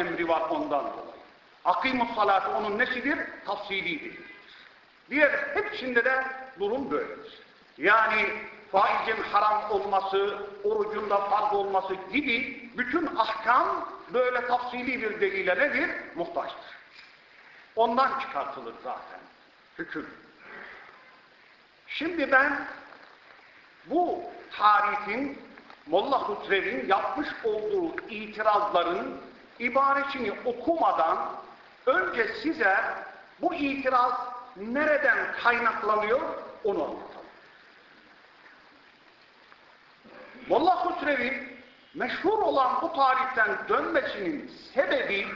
emri var ondan dolayı. Akimus salate onun nesidir? Tafsilidir. Diğer hepsinde de durum böyledir. Yani faizin haram olması, orucun da farz olması gibi bütün ahkam böyle tafsili bir delile nedir? Muhtaçtır. Ondan çıkartılır zaten hüküm. Şimdi ben bu tarifin Molla Hutre'nin yapmış olduğu itirazların ibaresini okumadan önce size bu itiraz nereden kaynaklanıyor onu anlatalım. Molla Hutrevi meşhur olan bu tariften dönmesinin sebebi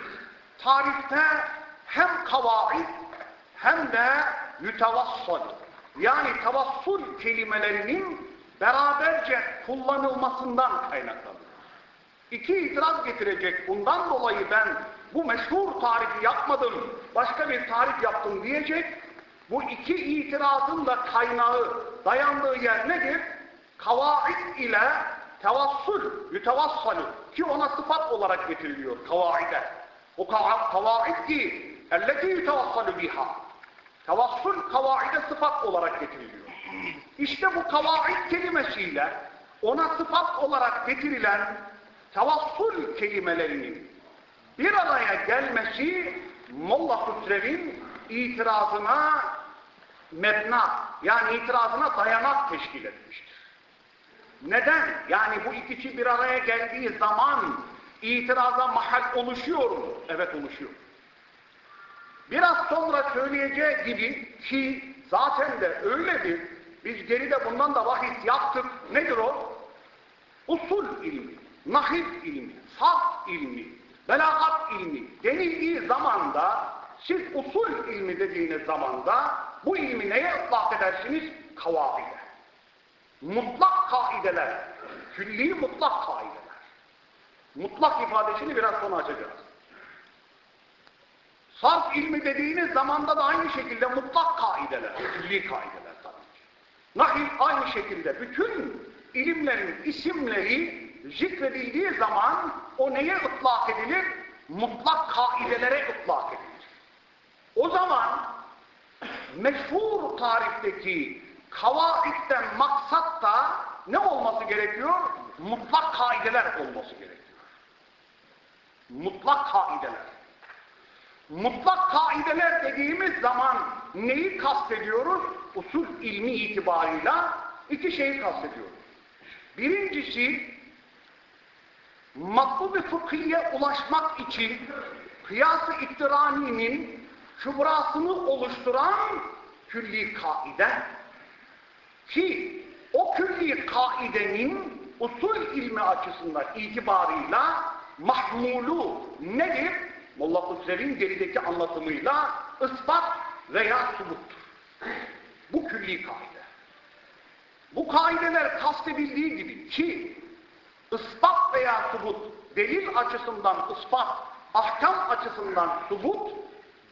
tarifte hem kavaid hem de mütevassul yani tavassul kelimelerinin beraberce kullanılmasından kaynaklanıyor. İki itiraz getirecek. Bundan dolayı ben bu meşhur tarifi yapmadım, başka bir tarif yaptım diyecek. Bu iki itirazın da kaynağı, dayandığı yer nedir? Kavaid ile tevassul, mütevassalı ki ona sıfat olarak getiriliyor kavaide. O kavaid ki elleti yütevassalu biha. Tevassul kavaide sıfat olarak getiriliyor. İşte bu kavaid kelimesiyle ona sıfat olarak getirilen tevassul kelimelerinin bir araya gelmesi Molla Hüsrev'in itirazına mebna yani itirazına dayanak teşkil etmiştir. Neden? Yani bu ikisi bir araya geldiği zaman itiraza mahal oluşuyor mu? Evet oluşuyor. Biraz sonra söyleyeceği gibi ki zaten de öyledir. Biz geride bundan da bahis yaptık. Nedir o? Usul ilmi, nahil ilmi, saf ilmi, belagat ilmi denildiği zamanda siz usul ilmi dediğiniz zamanda bu ilmi neye ıslak edersiniz? Kavaide. Mutlak kaideler. Külli mutlak kaideler. Mutlak ifadesini biraz sonra açacağız. Sarf ilmi dediğiniz zamanda da aynı şekilde mutlak kaideler, külli kaideler tabii ki. Nahil aynı şekilde bütün ilimlerin isimleri zikredildiği zaman o neye ıtlak edilir? Mutlak kaidelere ıtlak edilir. O zaman meşhur tarifteki kavaitten maksat da ne olması gerekiyor? Mutlak kaideler olması gerekiyor. Mutlak kaideler. Mutlak kaideler dediğimiz zaman neyi kastediyoruz? Usul ilmi itibarıyla iki şeyi kastediyoruz. Birincisi matbu bir fıkhiye ulaşmak için kıyas-ı iktiraninin kübrasını oluşturan külli kaide ki o külli kaidenin usul ilmi açısından itibarıyla mahmulu nedir? Molla Kudret'in gerideki anlatımıyla ispat veya subuttur. Bu külli kaide. Bu kaideler kastedildiği gibi ki ispat veya subut delil açısından ispat, ahkam açısından subut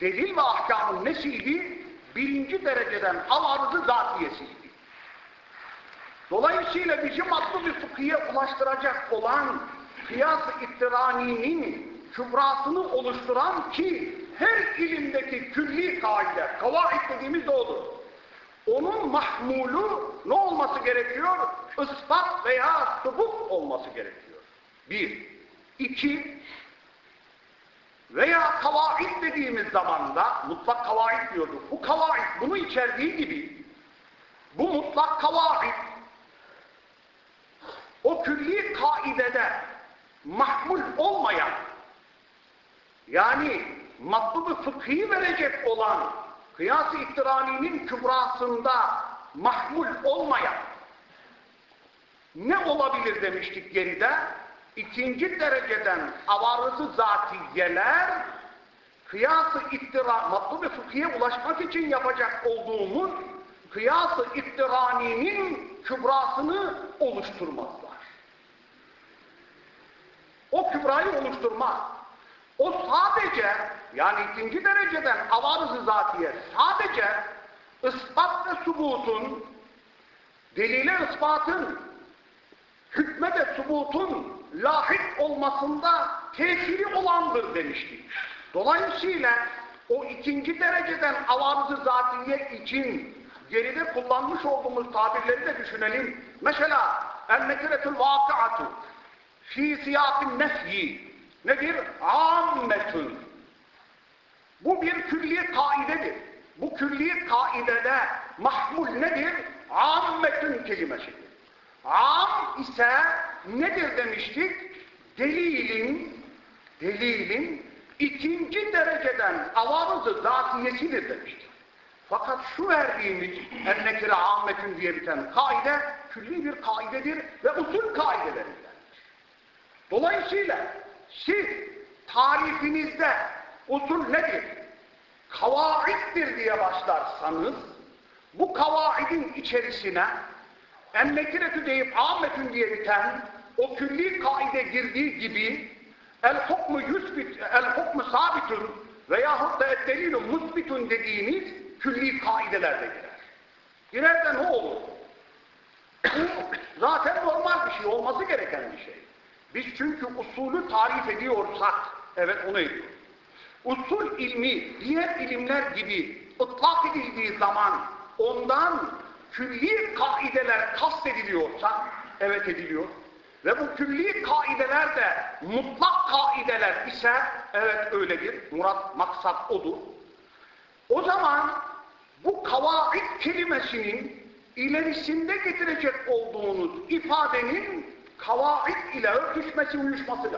delil ve ahkamın nesiydi? Birinci dereceden avarızı zatiyesiydi. Dolayısıyla bizi matlu bir fıkhiye ulaştıracak olan kıyas-ı ittiraninin kübrasını oluşturan ki her ilimdeki külli kaide, kavaid dediğimiz de odur. Onun mahmulu ne olması gerekiyor? Ispat veya subut olması gerekiyor. Bir. iki veya kavaid dediğimiz zamanda mutlak kavaid diyorduk. Bu kavaid bunu içerdiği gibi bu mutlak kavaid o külli kaidede mahmul olmayan yani matlubu fıkhi verecek olan kıyas-ı iktiraninin kübrasında mahmul olmayan ne olabilir demiştik geride? İkinci dereceden avarızı zatiyeler kıyas-ı iktira, matlubu fıkhiye ulaşmak için yapacak olduğumuz kıyas-ı iktiraninin kübrasını oluşturmazlar. O kübrayı oluşturmaz. O sadece yani ikinci dereceden avarız zatiye sadece ispat ve subutun delile ispatın hükme de subutun lahit olmasında tesiri olandır demiştik. Dolayısıyla o ikinci dereceden avarızı zatiye için geride kullanmış olduğumuz tabirleri de düşünelim. Mesela el-nekiretül vakıatü fi siyâkin nefyi nedir? Ammetün. Bu bir külli kaidedir. Bu külli kaidede mahmul nedir? Ammetün kelimesidir. Am ise nedir demiştik? Delilin, delilin ikinci dereceden avarızı zatiyesidir demiştik. Fakat şu verdiğimiz ennekire ammetün diye biten kaide külli bir kaidedir ve usul kaidelerinden. Dolayısıyla siz tarifinizde usul nedir? Kavaittir diye başlarsanız bu kavaidin içerisine emnekiretü deyip ahmetün diye biten o külli kaide girdiği gibi el hukmu yüzbit, el hukmu sabitün veyahut da delilü musbitün dediğiniz külli kaidelerde girer. Girer de ne olur? Bu zaten normal bir şey, olması gereken bir şey. Biz çünkü usulü tarif ediyorsak, evet onu ediyoruz. Usul ilmi diğer ilimler gibi ıtlak edildiği zaman ondan külli kaideler kastediliyorsa, evet ediliyor. Ve bu külli kaideler de mutlak kaideler ise, evet öyledir. Murat, maksat odur. O zaman bu kavaid kelimesinin ilerisinde getirecek olduğunuz ifadenin kavaid ile örtüşmesi, uyuşması.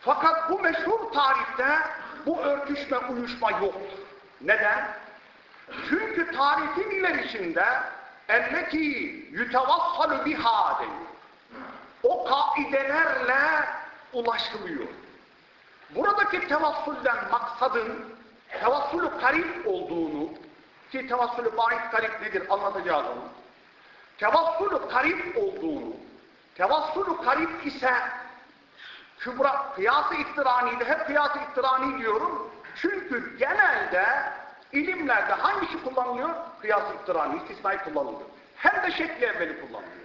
Fakat bu meşhur tarifte bu örtüşme, uyuşma yoktur. Neden? Çünkü tarifin ilerisinde elleti yütevassalu biha deniyor. O kaidelerle ulaşılıyor. Buradaki tevassulden maksadın tevassulü karip olduğunu ki tevassulü baid karip nedir anlatacağız onu. Tevassulü karip olduğunu tevassulü karip ise kübra, kıyas-ı iftirani de hep kıyas-ı iftirani diyorum. Çünkü genelde ilimlerde hangisi kullanılıyor? Kıyas-ı iftirani, istisnai kullanılıyor. Hem de şekli evveli kullanılıyor.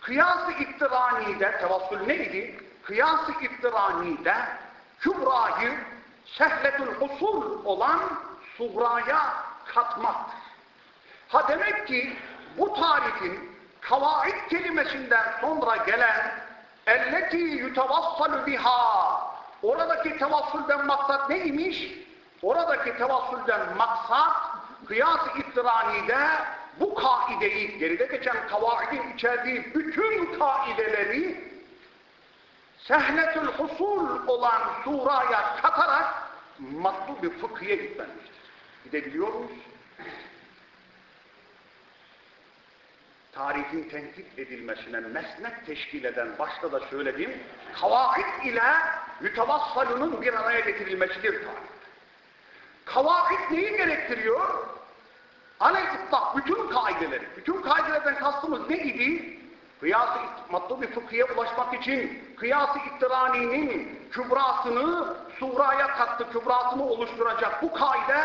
Kıyas-ı iftirani'de tevassül neydi? Kıyas-ı iftirani'de kübrayı sehletül husul olan sugraya katmaktır. Ha demek ki bu tarifin kavaid kelimesinden sonra gelen elleti yutavassalu biha oradaki tevassulden maksat neymiş? Oradaki tevassulden maksat kıyas-ı iftiranide bu kaideyi, geride geçen kavaidin içerdiği bütün kaideleri sehletül husul olan suraya katarak matlu bir fıkhiye gitmenmiştir. Gidebiliyor muyuz? Tarifin tenkit edilmesine mesnet teşkil eden başta da söylediğim kavaid ile mütevassalının bir araya getirilmesidir tarif. Kavaid neyi gerektiriyor? Alel itlak, bütün kaideleri. Bütün kaidelerden kastımız ne idi? Kıyas-ı matlu bir fıkhiye ulaşmak için kıyas-ı ittiraninin kübrasını suraya kattı, kübrasını oluşturacak bu kaide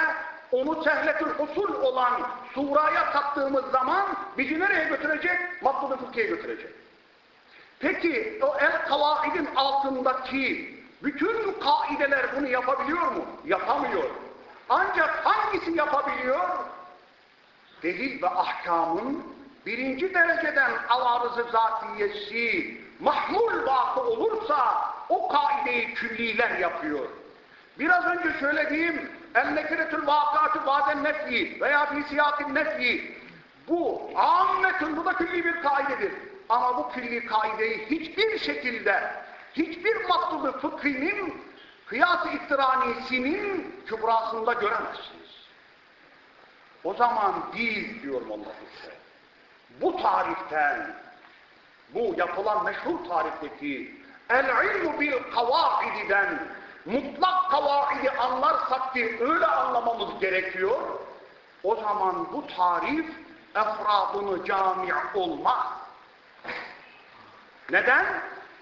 onu sehletül usul olan suraya kattığımız zaman bizi nereye götürecek? Matlu bir fıkhiye götürecek. Peki o el kavaidin altındaki bütün kaideler bunu yapabiliyor mu? Yapamıyor. Ancak hangisi yapabiliyor? Delil ve ahkamın birinci dereceden avarızı zatiyesi mahmul vakı olursa o kaideyi külliler yapıyor. Biraz önce söylediğim emnekiretül vakatı bazen nefyi veya fi siyakin nefyi bu ammetun bu da külli bir kaidedir. Ama bu külli kaideyi hiçbir şekilde hiçbir matlubu fıkhinin kıyas-ı iftiranisinin kübrasında göremezsiniz. O zaman biz diyorum Allah size. Bu tariften, bu yapılan meşhur tarifteki el-ilmu bil kavaididen mutlak kavaidi anlarsak ki öyle anlamamız gerekiyor. O zaman bu tarif efradını cami olmaz. Neden?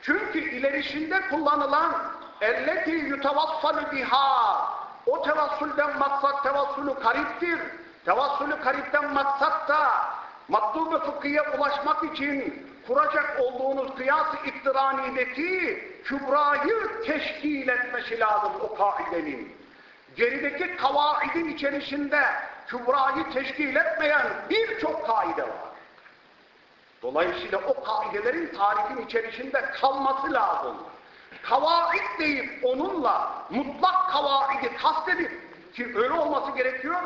Çünkü ilerisinde kullanılan elleti yutavassalu biha o tevassulden maksat tevassülü kariptir. Tevassülü karipten maksat da matlub-ı fıkhiye ulaşmak için kuracak olduğunuz kıyas-ı iktiranideki kübrayı teşkil etmesi lazım o kaidenin. Gerideki kavaidin içerisinde kübrayı teşkil etmeyen birçok kaide var. Dolayısıyla o kaidelerin tarifin içerisinde kalması lazım. Kavaid deyip onunla mutlak kavaidi kastedip ki öyle olması gerekiyor.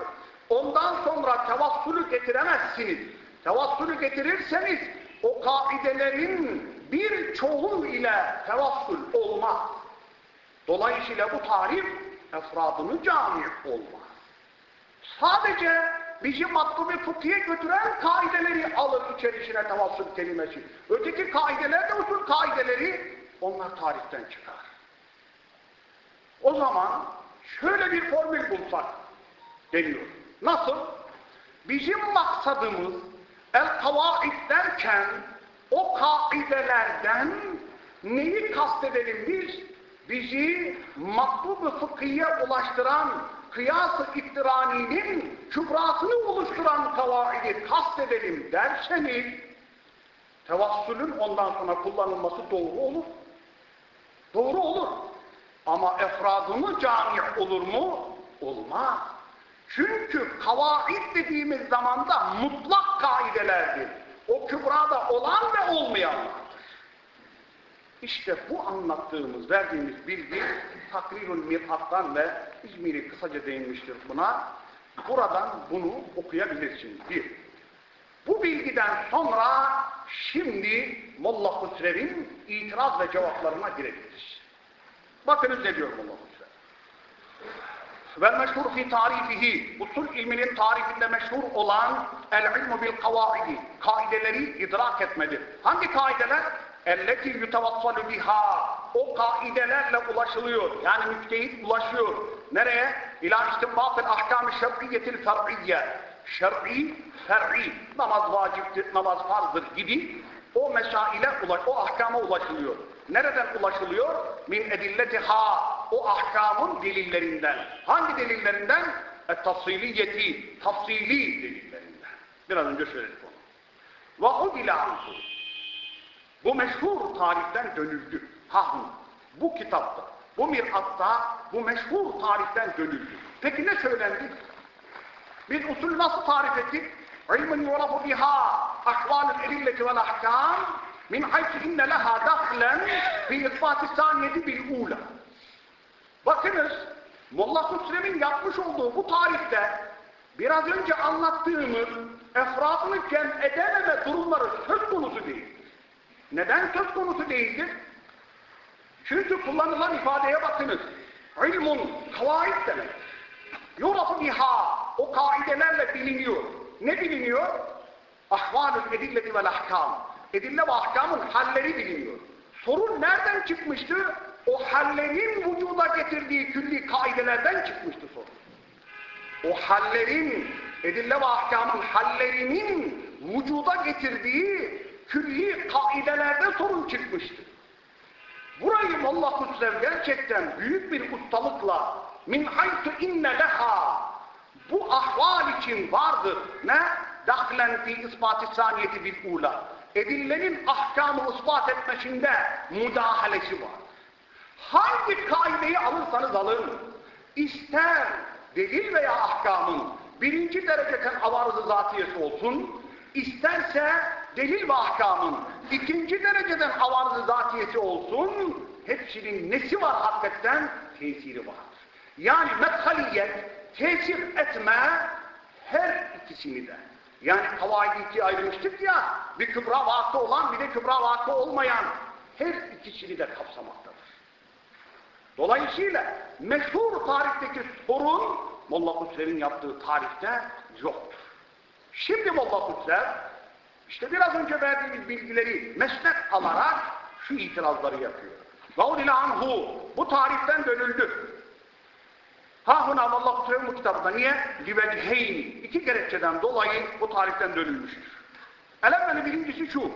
Ondan sonra tevassülü getiremezsiniz. Tevassülü getirirseniz o kaidelerin bir çoğu ile tevassül olmaz. Dolayısıyla bu tarif efradını cami olmaz. Sadece bizi matlubi fıkhiye götüren kaideleri alır içerisine tevassül kelimesi. Öteki kaideler de usul kaideleri onlar tariften çıkar. O zaman şöyle bir formül bulsak deniyor. Nasıl? Bizim maksadımız el-kavaid derken o kaidelerden neyi kastedelim biz? Bizi matlub-ı fıkhiye ulaştıran kıyas-ı iktiraninin kübrasını oluşturan kavaidi kastedelim derseniz tevassülün ondan sonra kullanılması doğru olur. Doğru olur. Ama efradını cami olur mu? Olmaz. Çünkü kavaid dediğimiz zamanda mutlak kaidelerdir. O kübrada olan ve olmayanlardır. İşte bu anlattığımız, verdiğimiz bilgi Takrirül Mirhat'tan ve İzmir'i kısaca değinmiştir buna. Buradan bunu okuyabilirsiniz. Bir. Bu bilgiden sonra şimdi Molla Husrev'in itiraz ve cevaplarına girebiliriz. Bakınız ne diyor Molla Husrev. Vel meşhur fi tarifihi, usul ilminin tarifinde meşhur olan el ilmu bil kavaidi, kaideleri idrak etmedir. Hangi kaideler? Elleti yutavassalu biha, o kaidelerle ulaşılıyor. Yani müftehit ulaşıyor. Nereye? İlâ istinbatıl ahkâm-ı şer'iyyetil fer'iyye. Şer'i, fer'i, namaz vaciptir, namaz farzdır gibi o mesaile, ulaş, o ahkama ulaşılıyor. Nereden ulaşılıyor? Min edilletiha, o ahkamın delillerinden. Hangi delillerinden? Et-tafsiliyeti, tafsili delillerinden. Biraz önce söyledik onu. Ve udile anhu. Bu meşhur tarihten dönüldü. Hahun. Bu kitapta, bu miratta, bu meşhur tarihten dönüldü. Peki ne söylendi? Biz usul nasıl tarif ettik? İlmin yurafu biha ahvalül edilleti vel ahkam min haytü inne leha dahlen fi ispat-ı saniyeti bil ula. Bakınız, Molla Hüsrev'in yapmış olduğu bu tarifte biraz önce anlattığımız efradını cem edememe durumları söz konusu değil. Neden söz konusu değildir? Çünkü kullanılan ifadeye bakınız. İlmun, kavaid demek. Yurafu biha, o kaidelerle biliniyor. Ne biliniyor? Ahvalül edilleti vel ahkam. Edille ve ahkamın halleri biliniyor. Sorun nereden çıkmıştı? O hallerin vücuda getirdiği külli kaidelerden çıkmıştı sorun. O hallerin, edille ve ahkamın hallerinin vücuda getirdiği külli kaidelerde sorun çıkmıştı. Burayı Hüsrev gerçekten büyük bir ustalıkla min haytu inne leha bu ahval için vardır. Ne? Dahlen fi ispati saniyeti bil ula. Edillenin ahkamı ispat etmesinde müdahalesi var. Hangi kaideyi alırsanız alın, ister delil veya ahkamın birinci dereceden avarızı zatiyesi olsun, isterse delil ve ahkamın ikinci dereceden avarızı zatiyesi olsun, hepsinin nesi var hakikaten? Tesiri vardır. Yani methaliyet, tesir etme her ikisini de. Yani kavaidi ikiye ayrılmıştık ya, bir kübra vakı olan bir de kübra vakı olmayan her ikisini de kapsamaktadır. Dolayısıyla meşhur tarihteki sorun Molla Hüsrev'in yaptığı tarihte yoktur. Şimdi Molla Hüsrev işte biraz önce verdiğimiz bilgileri mesnet alarak şu itirazları yapıyor. Gavdile anhu bu tarihten dönüldü. Ha huna Allah Hüsrev'in bu kitabında niye? Liveciheyni. İki gerekçeden dolayı bu tarihten dönülmüştür. Elemeli birincisi şu.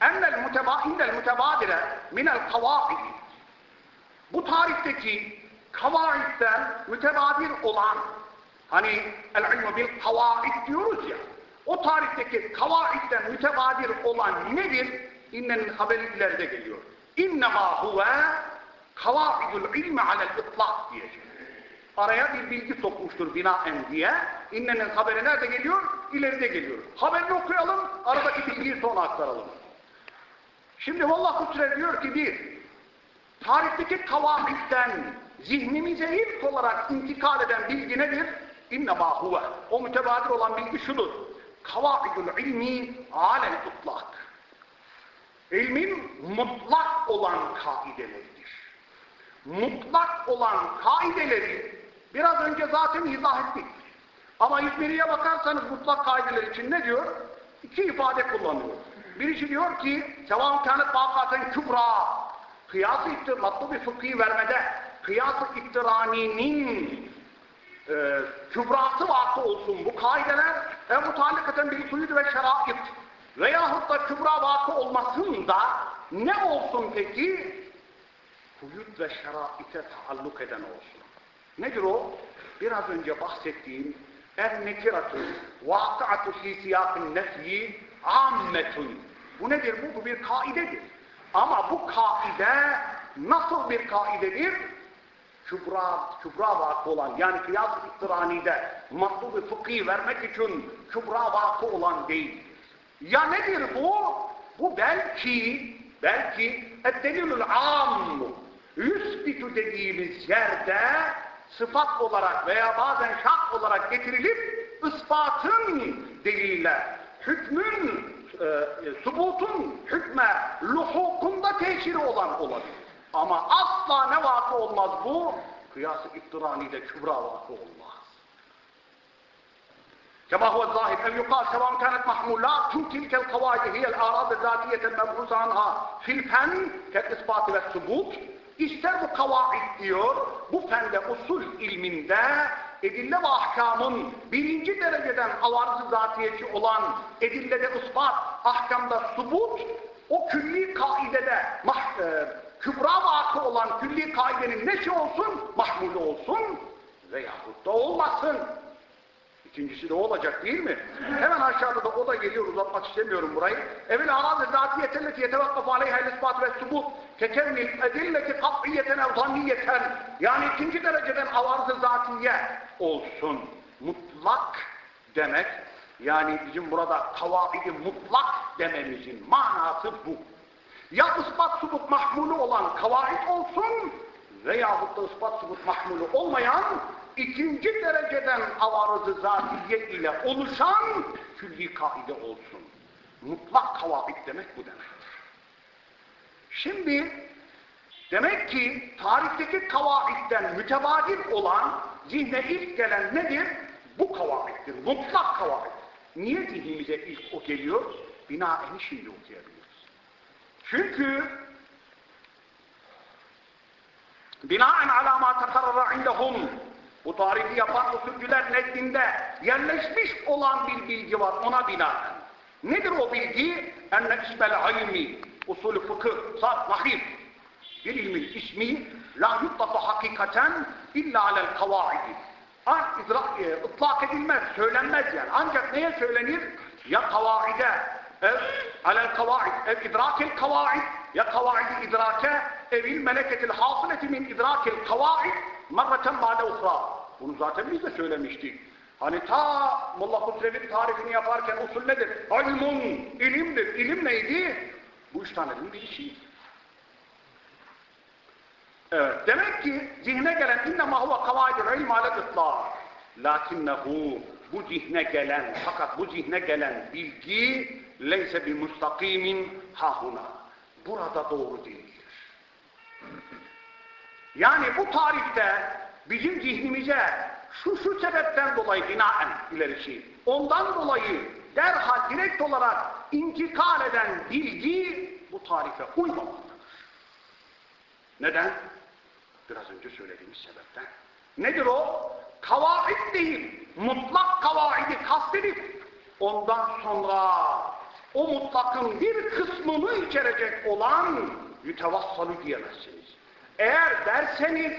Ennel muteba, indel mutebadire minel kavaidi. Bu tarihteki kavaidden mütebadir olan hani el ilmu bil kavaid diyoruz ya O tarihteki kavaitten mütevadir olan nedir? İnnenin haberi ileride geliyor. İnnemâ huve kavaidul ilmi alel ıtlak diyecek. Araya bir bilgi sokmuştur binaen diye. İnnenin haberi nerede geliyor? İleride geliyor. Haberini okuyalım, aradaki bilgiyi sonra aktaralım. Şimdi Vallahu Teala diyor ki bir, tarihteki kavaitten zihnimize ilk olarak intikal eden bilgi nedir? İnnemâ huve. O mütebadir olan bilgi şudur. Kavaidul ilmi alel ıtlak. İlmin mutlak olan kaideleridir. Mutlak olan kaideleri biraz önce zaten izah ettik. Ama İzmiri'ye bakarsanız mutlak kaideler için ne diyor? İki ifade kullanıyor. Birisi diyor ki sevam kânet vakaten kübra kıyas-ı ittir, matlubi fıkhi vermede kıyas-ı ittiraninin e, kübrası vakı olsun bu kaideler ve mutallikaten bir suyud ve şerait veyahut da kübra vakı olmasın da ne olsun peki? Huyut ve şeraite taalluk eden olsun. Nedir o? Biraz önce bahsettiğim er-nekiratu vakıatu fi siyakın nefyi ammetun. Bu nedir bu? Bu bir kaidedir. Ama bu kaide nasıl bir kaidedir? Kübra, kübra vakı olan yani kıyas-ı ittiranide matlubu fıkhi vermek için kübra vakı olan değil. Ya nedir bu? Bu belki belki eddelilül am yüsbitu dediğimiz yerde sıfat olarak veya bazen şart olarak getirilip ispatın deliliyle hükmün e, subutun hükme luhukunda teşhiri olan olabilir. Ama asla ne vakı olmaz bu? Kıyas-ı ittiranide kübra vakı olmaz. كما هو الظاهر أن يقال سواء كانت محمولات تلك القواعد هي الآراض الذاتية المبعوث عنها في الفن كالإثبات والثبوت İster bu kavaid diyor, bu fende usul ilminde edille ve ahkamın birinci dereceden avarızı zatiyeci olan edillede ispat, ahkamda subut, o külli kaidede mah, e, kübra vakı olan külli kaidenin neşi olsun, mahmulu olsun veyahut da olmasın. İkincisi de olacak değil mi? Hemen aşağıda da o da geliyor uzatmak istemiyorum burayı. Evvel arazi zatiyetelleti yetevakkaf aleyha ispat ve subut kekevnil edilleti kat'iyeten ev zanniyeten yani ikinci dereceden avarz zatiye olsun. Mutlak demek yani bizim burada kavaidi mutlak dememizin manası bu. Ya ispat subut mahmulu olan kavaid olsun veyahut da ispat subut mahmulu olmayan ikinci dereceden avarızı zatiye ile oluşan külli kaide olsun. Mutlak kavaid demek bu demektir. Şimdi demek ki tarihteki kavaidden mütevadir olan zihne ilk gelen nedir? Bu kavaiddir. Mutlak kavaid. Niye zihnimize ilk o geliyor? Binaeni şimdi okuyabiliriz. Çünkü binaen ala ma tekarrara indehum bu tarihi yapan usulcüler nezdinde yerleşmiş olan bir bilgi var ona binaen. Nedir o bilgi? Enne ismel ilmi, usulü fıkıh, sarf, nahif. Bir ilmin ismi la yuttafu hakikaten illa alel kavaidi. E, ıtlak edilmez, söylenmez yani. Ancak neye söylenir? Ya kavaide, ev alel kavaid, ev idrakel kavaid, ya kavaidi idrake, evil meleketil hasıleti min idrakil kavaid, marreten ba'de usra. Bunu zaten biz de söylemiştik. Hani ta Molla Husrev'in tarifini yaparken usul nedir? İlmun, ilimdir. İlim neydi? Bu üç tanenin birisi. Evet, demek ki zihne gelen innema huve kavaidul ilm ale ıtlâh. Lakinnehu bu zihne gelen, fakat bu zihne gelen bilgi leyse bi mustakimin hahuna. Burada doğru değildir. Yani bu tarifte bizim zihnimize şu şu sebepten dolayı binaen ilerisi, ondan dolayı derhal direkt olarak intikal eden bilgi bu tarife uymamaktadır. Neden? Biraz önce söylediğimiz sebepten. Nedir o? Kavaid değil, mutlak kavaidi kastedip ondan sonra o mutlakın bir kısmını içerecek olan mütevassalı diyemezsiniz. Eğer derseniz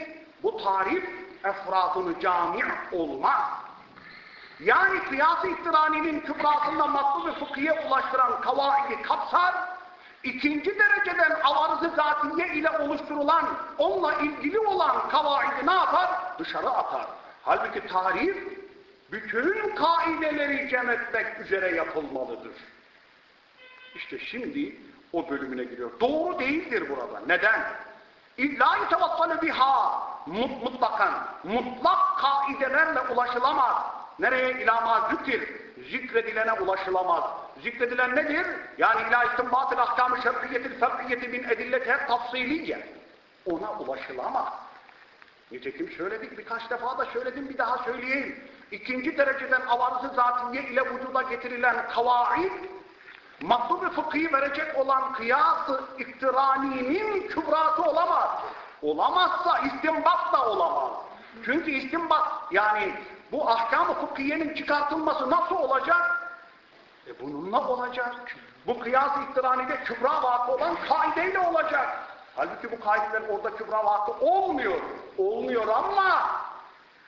bu tarif efradını cami olmaz. Yani kıyas-ı iktiraninin kübrasında makbul ve fıkhiye ulaştıran kavaidi kapsar, ikinci dereceden avarızı zatiye ile oluşturulan, onunla ilgili olan kavaidi ne yapar? Dışarı atar. Halbuki tarif, bütün kaideleri cem etmek üzere yapılmalıdır. İşte şimdi o bölümüne giriyor. Doğru değildir burada. Neden? İlla yetevassalı biha mutlakan, mutlak kaidelerle ulaşılamaz. Nereye? İlama zikir. Zikredilene ulaşılamaz. Zikredilen nedir? Yani ila istinbatıl ahkam-ı şer'iyetil fer'iyeti bin edillete tafsiliye. Ona ulaşılamaz. Nitekim söyledik birkaç defa da söyledim bir daha söyleyeyim. İkinci dereceden avarızı zatiye ile vücuda getirilen kavaid matlub-i fıkhi verecek olan kıyas-ı iktiraninin kübrası olamaz. Olamazsa istimbat da olamaz. Çünkü istimbat yani bu ahkam-ı fıkhiyenin çıkartılması nasıl olacak? E bununla olacak. Bu kıyas-ı iktiranide kübra vakı olan kaideyle olacak. Halbuki bu kaideler orada kübra vakı olmuyor. Olmuyor ama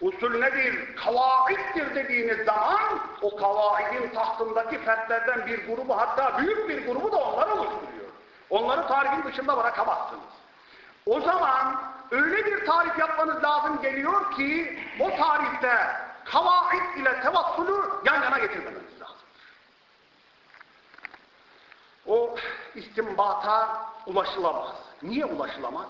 usul nedir? Kavaittir dediğiniz zaman o kavaidin tahtındaki fertlerden bir grubu hatta büyük bir grubu da onlar oluşturuyor. Onları tarifin dışında bırakamazsınız. O zaman öyle bir tarif yapmanız lazım geliyor ki o tarifte kavaid ile tevassülü yan yana getirmeniz lazım. O istimbata ulaşılamaz. Niye ulaşılamaz?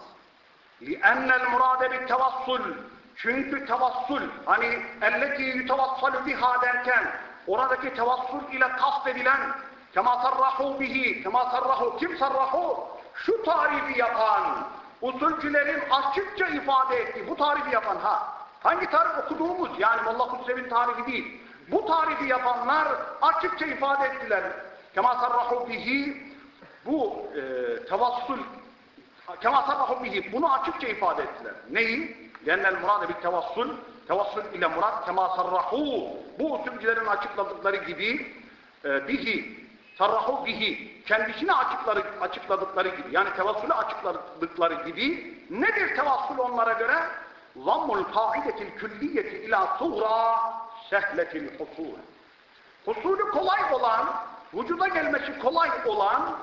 لِأَنَّ الْمُرَادَ بِالْتَوَصُّلِ çünkü tevassul, hani elleti yutevassalu biha derken, oradaki tevassul ile kast edilen, kema sarrahu bihi, kema sarrahu, kim sarrahu? Şu tarifi yapan, usulcülerin açıkça ifade ettiği, bu tarifi yapan ha, hangi tarif okuduğumuz, yani Molla Kutsev'in tarifi değil, bu tarifi yapanlar açıkça ifade ettiler. Kema sarrahu bihi, bu e, tevassul kema sarrahu bihi bunu açıkça ifade ettiler. Neyi? Lennel murade bir tevassul tevassul ile murad kema bu usulcilerin açıkladıkları gibi e, bihi sarrahu bihi kendisini açıkları, açıkladıkları gibi yani tevassülü açıkladıkları gibi nedir tevassul onlara göre? Zammul kaidetil külliyeti ila suğra sehletil husul. Husulü kolay olan, vücuda gelmesi kolay olan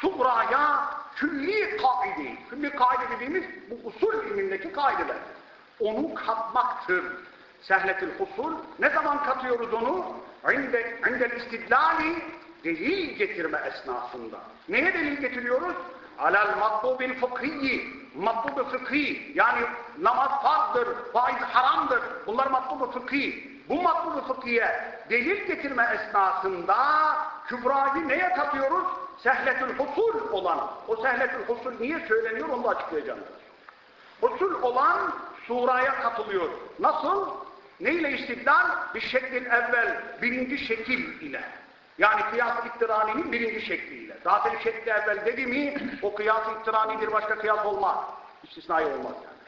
suğraya külli kaide, külli kaide dediğimiz bu usul ilmindeki kaideler. Onu katmaktır. Sehletil husul. Ne zaman katıyoruz onu? İnde, indel istidlali delil getirme esnasında. Neye delil getiriyoruz? Alel matlubil fıkhiyi. Matlubu fıkhi. Yani namaz farzdır, faiz haramdır. Bunlar matlubu fıkhi. Bu matlubu fıkhiye delil getirme esnasında kübrayı neye katıyoruz? Sehletül husul olan, o sehletül husul niye söyleniyor onu da açıklayacağım. Husul olan suraya katılıyor. Nasıl? Neyle istidlal? Bir şeklin evvel, birinci şekil ile. Yani kıyas-ı iktiraninin birinci şekliyle. Zaten şekli evvel dedi mi, o kıyas-ı iktiranidir, başka kıyas olmaz. İstisnai olmaz yani.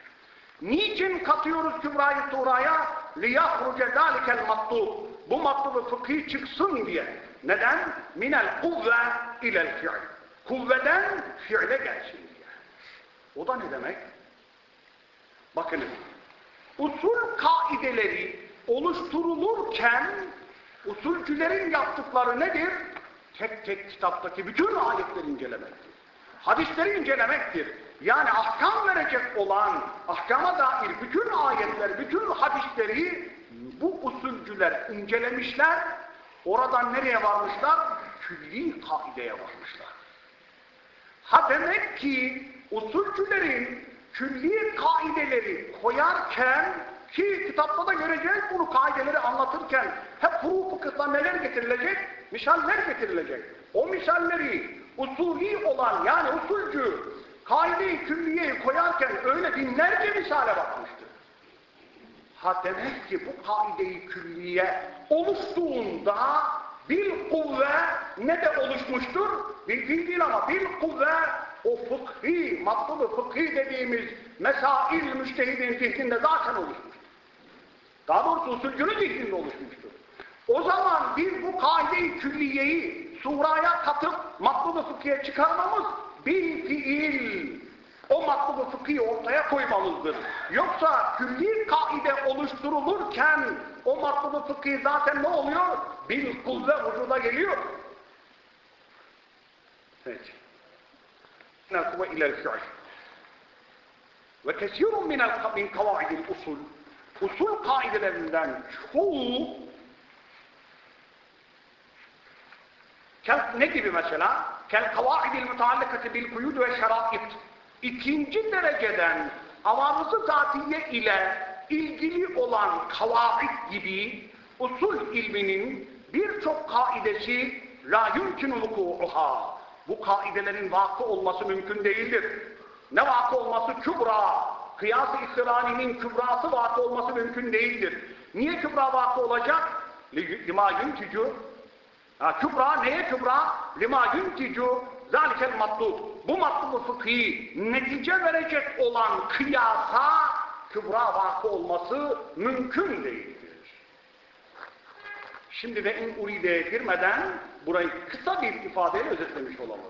Niçin katıyoruz kübrayı suraya? لِيَخْرُجَ ذَٰلِكَ الْمَطْلُوبِ Bu matlubu fıkhi çıksın diye. Neden? Minel kuvve ilel fi'l. Kuvveden fiile gelsin diye. O da ne demek? Bakınız. Usul kaideleri oluşturulurken usulcülerin yaptıkları nedir? Tek tek kitaptaki bütün ayetleri incelemektir. Hadisleri incelemektir. Yani ahkam verecek olan, ahkama dair bütün ayetler, bütün hadisleri bu usulcüler incelemişler. Oradan nereye varmışlar? Külli kaideye varmışlar. Ha demek ki usulcülerin külli kaideleri koyarken ki kitapta da göreceğiz bunu kaideleri anlatırken hep furu fıkıhta neler getirilecek? Misaller getirilecek. O misalleri usulî olan yani usulcü kaide-i külliyeyi koyarken öyle binlerce misale bakmıştır. Ha demek ki bu kaide-i külliye oluştuğunda bir kuvve ne de oluşmuştur? Bildiğin değil ama bir kuvve o fıkhi, matlubu fıkhi dediğimiz mesail müştehidin zihninde zaten oluşmuştur. Daha doğrusu usulcünün zihninde oluşmuştur. O zaman biz bu kaide-i külliyeyi suraya katıp matlubu fıkhiye çıkarmamız bir fiil o matlubu fıkhi ortaya koymamızdır. Yoksa külli kaide oluşturulurken o matlubu fıkhi zaten ne oluyor? Bil kuvve vücuda geliyor. Peki. Ve kesirun minel min kavaidil usul. Usul kaidelerinden çoğu ne gibi mesela? Kel kavaidil mutallakati bil kuyud ve şerait. İkinci dereceden avarızı zatiye ile ilgili olan kavaid gibi usul ilminin birçok kaidesi la yumkinu vuku'uha. Bu kaidelerin vakı olması mümkün değildir. Ne vakı olması? Kübra. Kıyas-ı İsrani'nin kübrası vakı olması mümkün değildir. Niye kübra vakı olacak? Lima yunticu. Kübra neye kübra? Lima yunticu zalikel matlub. Bu matlubu fıkhi netice verecek olan kıyasa kübra vakı olması mümkün değildir. Şimdi de in urideye girmeden burayı kısa bir ifadeyle özetlemiş olalım.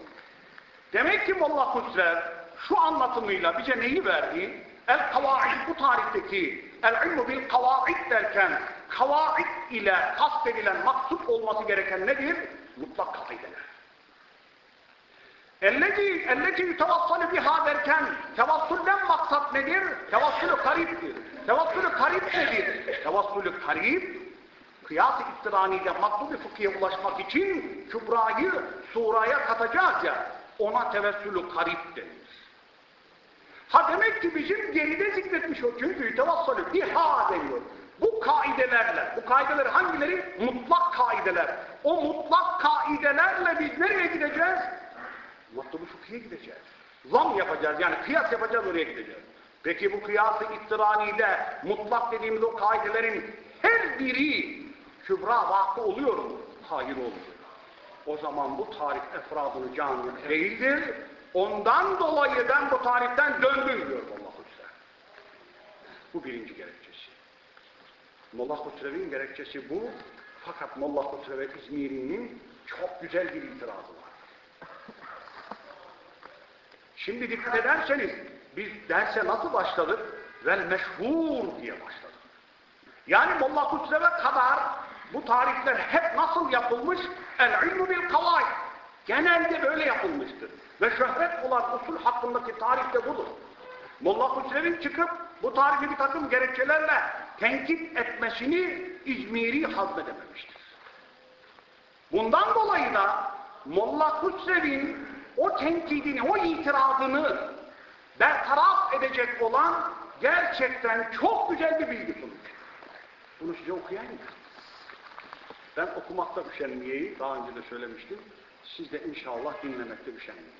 Demek ki Molla Kusrer şu anlatımıyla bize neyi verdi? El kavaid bu tarihteki el ilmu bil kavaid derken kavaid ile kastedilen maksut olması gereken nedir? Mutlak kaideler. Ellezi, ellezi yütevassalı biha derken tevassulden maksat nedir? Tevassülü kariptir. Tevassülü karip nedir? Tevassülü karip kıyas-ı ittiraniyle maklubi fıkhiye ulaşmak için kübrayı suraya katacağız ya ona tevessülü karip denir. Ha demek ki bizim geride zikretmiş o çünkü tevassulü biha deniyor. Bu kaidelerle, bu kaideler hangileri? Mutlak kaideler. O mutlak kaidelerle biz nereye gideceğiz? Matlubu fıkhiye gideceğiz. Zam yapacağız yani kıyas yapacağız oraya gideceğiz. Peki bu kıyası ittiranide mutlak dediğimiz o kaidelerin her biri kübra vakı oluyor mu? Hayır olmuyor. O zaman bu tarif efradını canlı değildir. Ondan dolayı ben bu tariften döndüm diyor Allah Hüsrev. Bu birinci gerekçesi. Molla Hüsrev'in gerekçesi bu. Fakat Molla Hüsrev İzmiri'nin çok güzel bir itirazı var. Şimdi dikkat ederseniz biz derse nasıl başladık? Vel meşhur diye başladık. Yani Molla Hüsrev'e kadar bu tarifler hep nasıl yapılmış? El ilmu bil kavay. Genelde böyle yapılmıştır. Ve şöhret olan usul hakkındaki tarif de budur. Molla Hüsrev'in çıkıp bu tarifi bir takım gerekçelerle tenkit etmesini İzmiri hazmedememiştir. Bundan dolayı da Molla Hüsrev'in o tenkidini, o itirazını bertaraf edecek olan gerçekten çok güzel bir bilgi sunuyor. Bunu size okuyayım. Ben okumakta üşenmeyeyi daha önce de söylemiştim. Siz de inşallah dinlemekte üşenmeyin.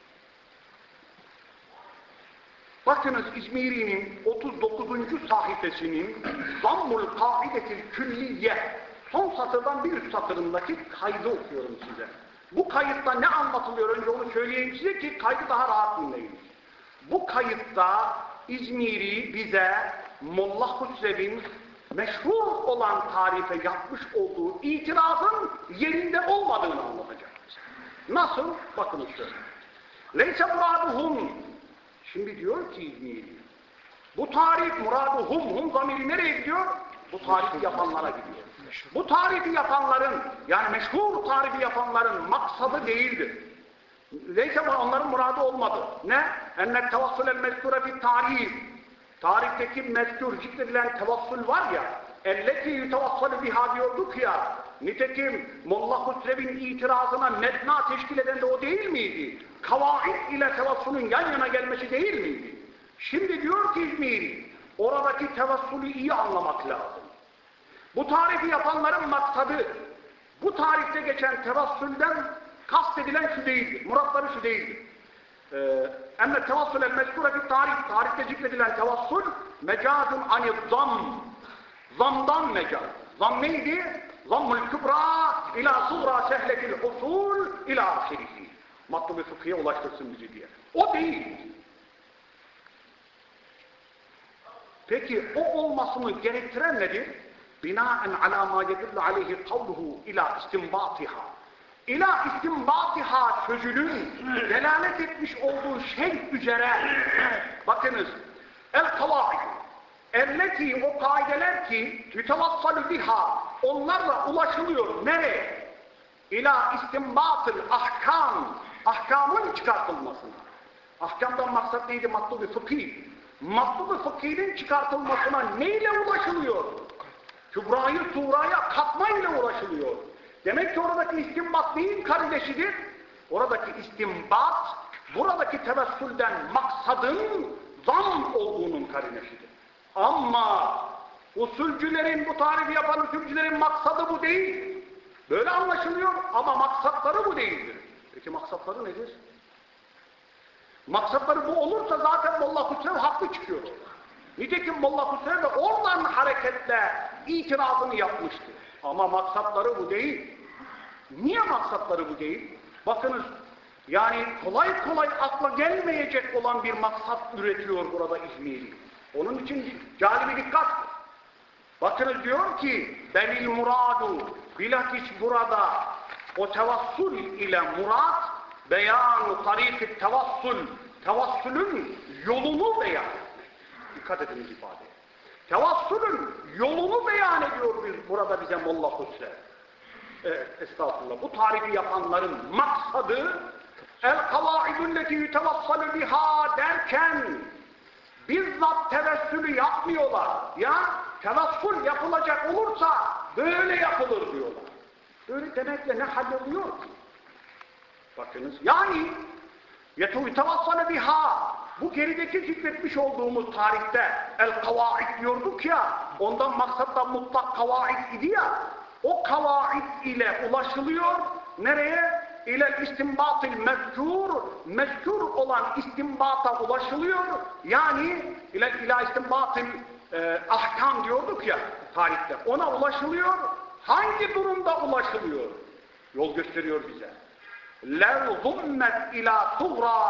Bakınız İzmiri'nin 39. sahifesinin Zammul Kaidetil Külliye son satırdan bir satırındaki kaydı okuyorum size. Bu kayıtta ne anlatılıyor önce onu söyleyeyim size ki kaydı daha rahat dinleyin. Bu kayıtta İzmiri bize Molla Hüsrev'in meşhur olan tarife yapmış olduğu itirazın yerinde olmadığını anlatacak. Nasıl? Bakın şöyle. Leyse muraduhum. Şimdi diyor ki İzmiri. Bu tarif muraduhum. Hum zamiri nereye gidiyor? Bu tarifi yapanlara gidiyor. Bu tarifi yapanların yani meşhur tarifi yapanların maksadı değildir. Leyse onların muradı olmadı. Ne? Enne tevassul el mezkure fi tarih. Tarihteki mezkur zikredilen tevassul var ya, elleti yütevassalı biha diyorduk ya, nitekim Molla Hüsrev'in itirazına medna teşkil eden de o değil miydi? Kavaid ile tevassulün yan yana gelmesi değil miydi? Şimdi diyor ki İzmiri, oradaki tevassulü iyi anlamak lazım. Bu tarifi yapanların maksadı, bu tarifte geçen tevassülden kastedilen şu değildir, muratları şu değildir. Emme tevassul el mezkure fi tarih, tarihte zikredilen tevassul mecazun ani zam. Zamdan mecaz. Zam neydi? Zammul kübra ila suğra sehletil husul ila ahirihi. Matlubu fıkhiye ulaştırsın bizi diye. O değil. Peki o olmasını gerektiren nedir? Binaen ala ma yedillu aleyhi kavluhu ila istinbatiha. ila istimbatiha sözünün delalet etmiş olduğu şey üzere bakınız el kavaid elleti o kaideler ki mütevassalı biha onlarla ulaşılıyor nereye? İla istimbatıl ahkam ahkamın çıkartılmasına. Ahkamdan maksat neydi? Matlubu fıkhi. Matlubu fıkhinin çıkartılmasına neyle ulaşılıyor? Kübra'yı Tuğra'ya katmayla ulaşılıyor. Demek ki oradaki istimbat neyin kardeşidir? Oradaki istimbat, buradaki tevessülden maksadın zam olduğunun karineşidir. Ama usulcülerin, bu tarifi yapan usulcülerin maksadı bu değil. Böyle anlaşılıyor ama maksatları bu değildir. Peki maksatları nedir? Maksatları bu olursa zaten Molla Hüsrev haklı çıkıyor. Nitekim Molla Hüsrev de oradan hareketle itirazını yapmıştı. Ama maksatları bu değil. Niye maksatları bu değil? Bakınız yani kolay kolay akla gelmeyecek olan bir maksat üretiyor burada İzmir'i. Onun için calibi dikkat. Bakınız diyor ki belil muradu bilakis burada o tevassul ile murat beyan tariki tevassul tevassülün yolunu beyan. Dikkat ediniz ifadeye. Tevassülün yolunu beyan ediyor biz, burada bize Molla Hüsrev. Evet, estağfurullah. Bu tarifi yapanların maksadı el kavaidülleti yütevassalü biha derken bizzat tevessülü yapmıyorlar. Ya tevessül yapılacak olursa böyle yapılır diyorlar. Böyle demekle ne halloluyor ki? Bakınız yani yetuvitevassalü biha bu gerideki zikretmiş olduğumuz tarihte el kavaid diyorduk ya ondan maksat da mutlak kavaid idi ya o kavaid ile ulaşılıyor nereye? İlel istimbatil mezkur mezkur olan istimbata ulaşılıyor yani ile ila istimbatil e, ahkam diyorduk ya tarihte ona ulaşılıyor hangi durumda ulaşılıyor? Yol gösteriyor bize. لَوْ ضُمَّتْ اِلٰى صُغْرَى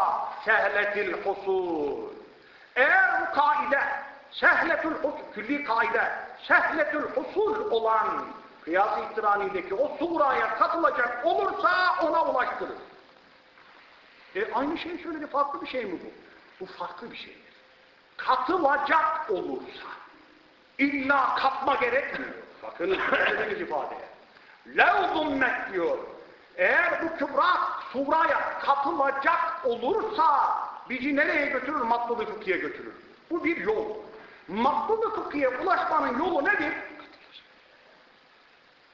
سَهْلَةِ الْحُصُولِ Eğer bu kaide, sehletül husul, külli kaide, sehletül husul olan kıyas-ı ihtiranideki o suğraya katılacak olursa ona ulaştırır. E aynı şey söyledi, farklı bir şey mi bu? Bu farklı bir şeydir. Katılacak olursa, illa katma gerekmiyor. Bakın, söylediğiniz ifadeye. لَوْ ضُمَّتْ diyor. eğer bu kübra suraya katılacak olursa bizi nereye götürür? Matlubu fıkhiye götürür. Bu bir yol. Matlubu fıkhiye ulaşmanın yolu nedir?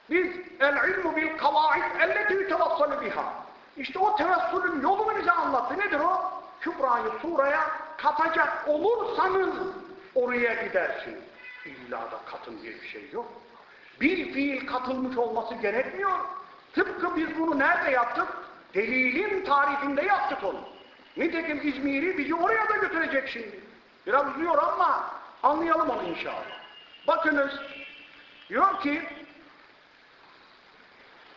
Biz el-ilmu bil kavaid elleti yütevassalı biha. İşte o tevessülün yolunu bize anlattı. Nedir o? Kübra'yı suraya katacak olursanız oraya gidersiniz. İlla da katın diye bir şey yok. Bir fiil katılmış olması gerekmiyor. Tıpkı biz bunu nerede yaptık? Delilin tarifinde yaptık onu. Nitekim İzmir'i bizi oraya da götürecek şimdi. Biraz uzuyor ama anlayalım onu inşallah. Bakınız, diyor ki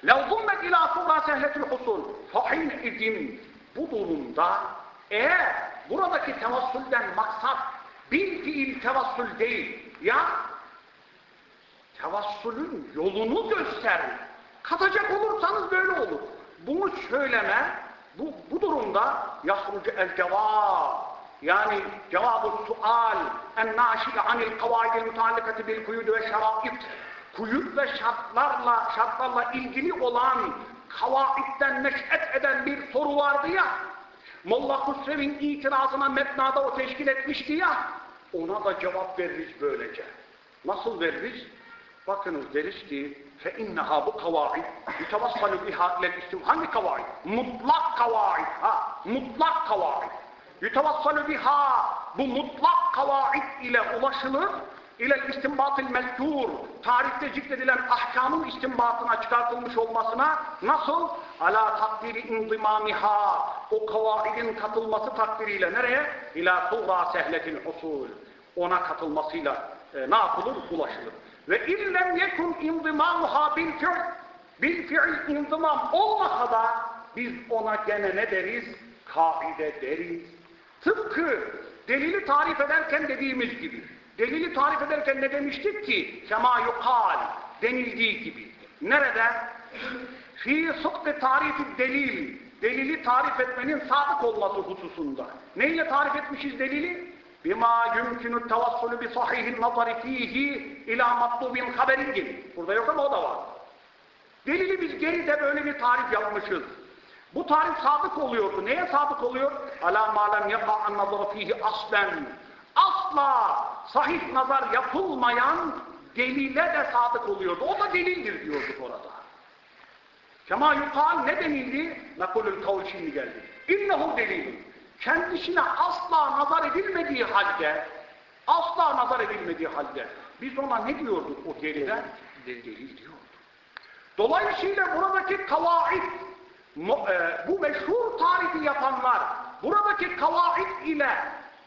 لَوْ ضُمَّتْ اِلٰى صُغْرَى سَهْلَةُ الْحُصُولِ فَحِنْ اِذِنْ Bu durumda eğer buradaki tevassülden maksat bir fiil tevassül değil, ya tevassülün yolunu gösterir. Katacak olursanız böyle olur. Bunu söyleme, bu, bu durumda yahrucu el cevab. Yani cevabı sual en naşi anil kavaidil mutallikati bil kuyud ve şerait. Kuyud ve şartlarla şartlarla ilgili olan kavaitten neş'et eden bir soru vardı ya. Molla Hüsrev'in itirazına metnada o teşkil etmişti ya. Ona da cevap veririz böylece. Nasıl veririz? Bakınız deriz ki فَاِنَّهَا bu kavaid يُتَوَصَّلُ بِهَا اِلَى الْاِسْتِمْ Hangi kavaid? Mutlak kavaid. Ha, mutlak kavaid. يُتَوَصَّلُ بِهَا Bu mutlak kavaid ile ulaşılır. İle istimbatıl mezkur, tarihte zikredilen ahkamın istimbatına çıkartılmış olmasına nasıl? Ala takdiri indimamiha, o kavaidin katılması takdiriyle nereye? İla tuğra sehletil usul. Ona katılmasıyla e, ne yapılır? Ulaşılır. Ve illem yekun indimamuha bil fi'l. Bil fi'l indimam olmasa da biz ona gene ne deriz? Kaide deriz. Tıpkı delili tarif ederken dediğimiz gibi. Delili tarif ederken ne demiştik ki? Kema yukal denildiği gibi. Nerede? fi sıdkı tarifi delil, delili tarif etmenin sadık olması hususunda. Neyle tarif etmişiz delili? Bima yumkinu tevassulü bi sahihin nazari fihi ila matlubin haberin gibi. Burada yok ama o da var. Delili biz geride böyle bir tarif yapmışız. Bu tarif sadık oluyordu. Neye sadık oluyor? Ala malem yaka nazara fihi aslen. Asla sahih nazar yapılmayan delile de sadık oluyordu. O da delildir diyorduk orada. Kema yukal ne denildi? Nakulül kavl şimdi geldi. İnnehu delil. Kendisine asla nazar edilmediği halde, asla nazar edilmediği halde biz ona ne diyorduk o delile? Delil diyorduk. Dolayısıyla buradaki kavaid, e, bu meşhur tarifi yapanlar, buradaki kavaid ile,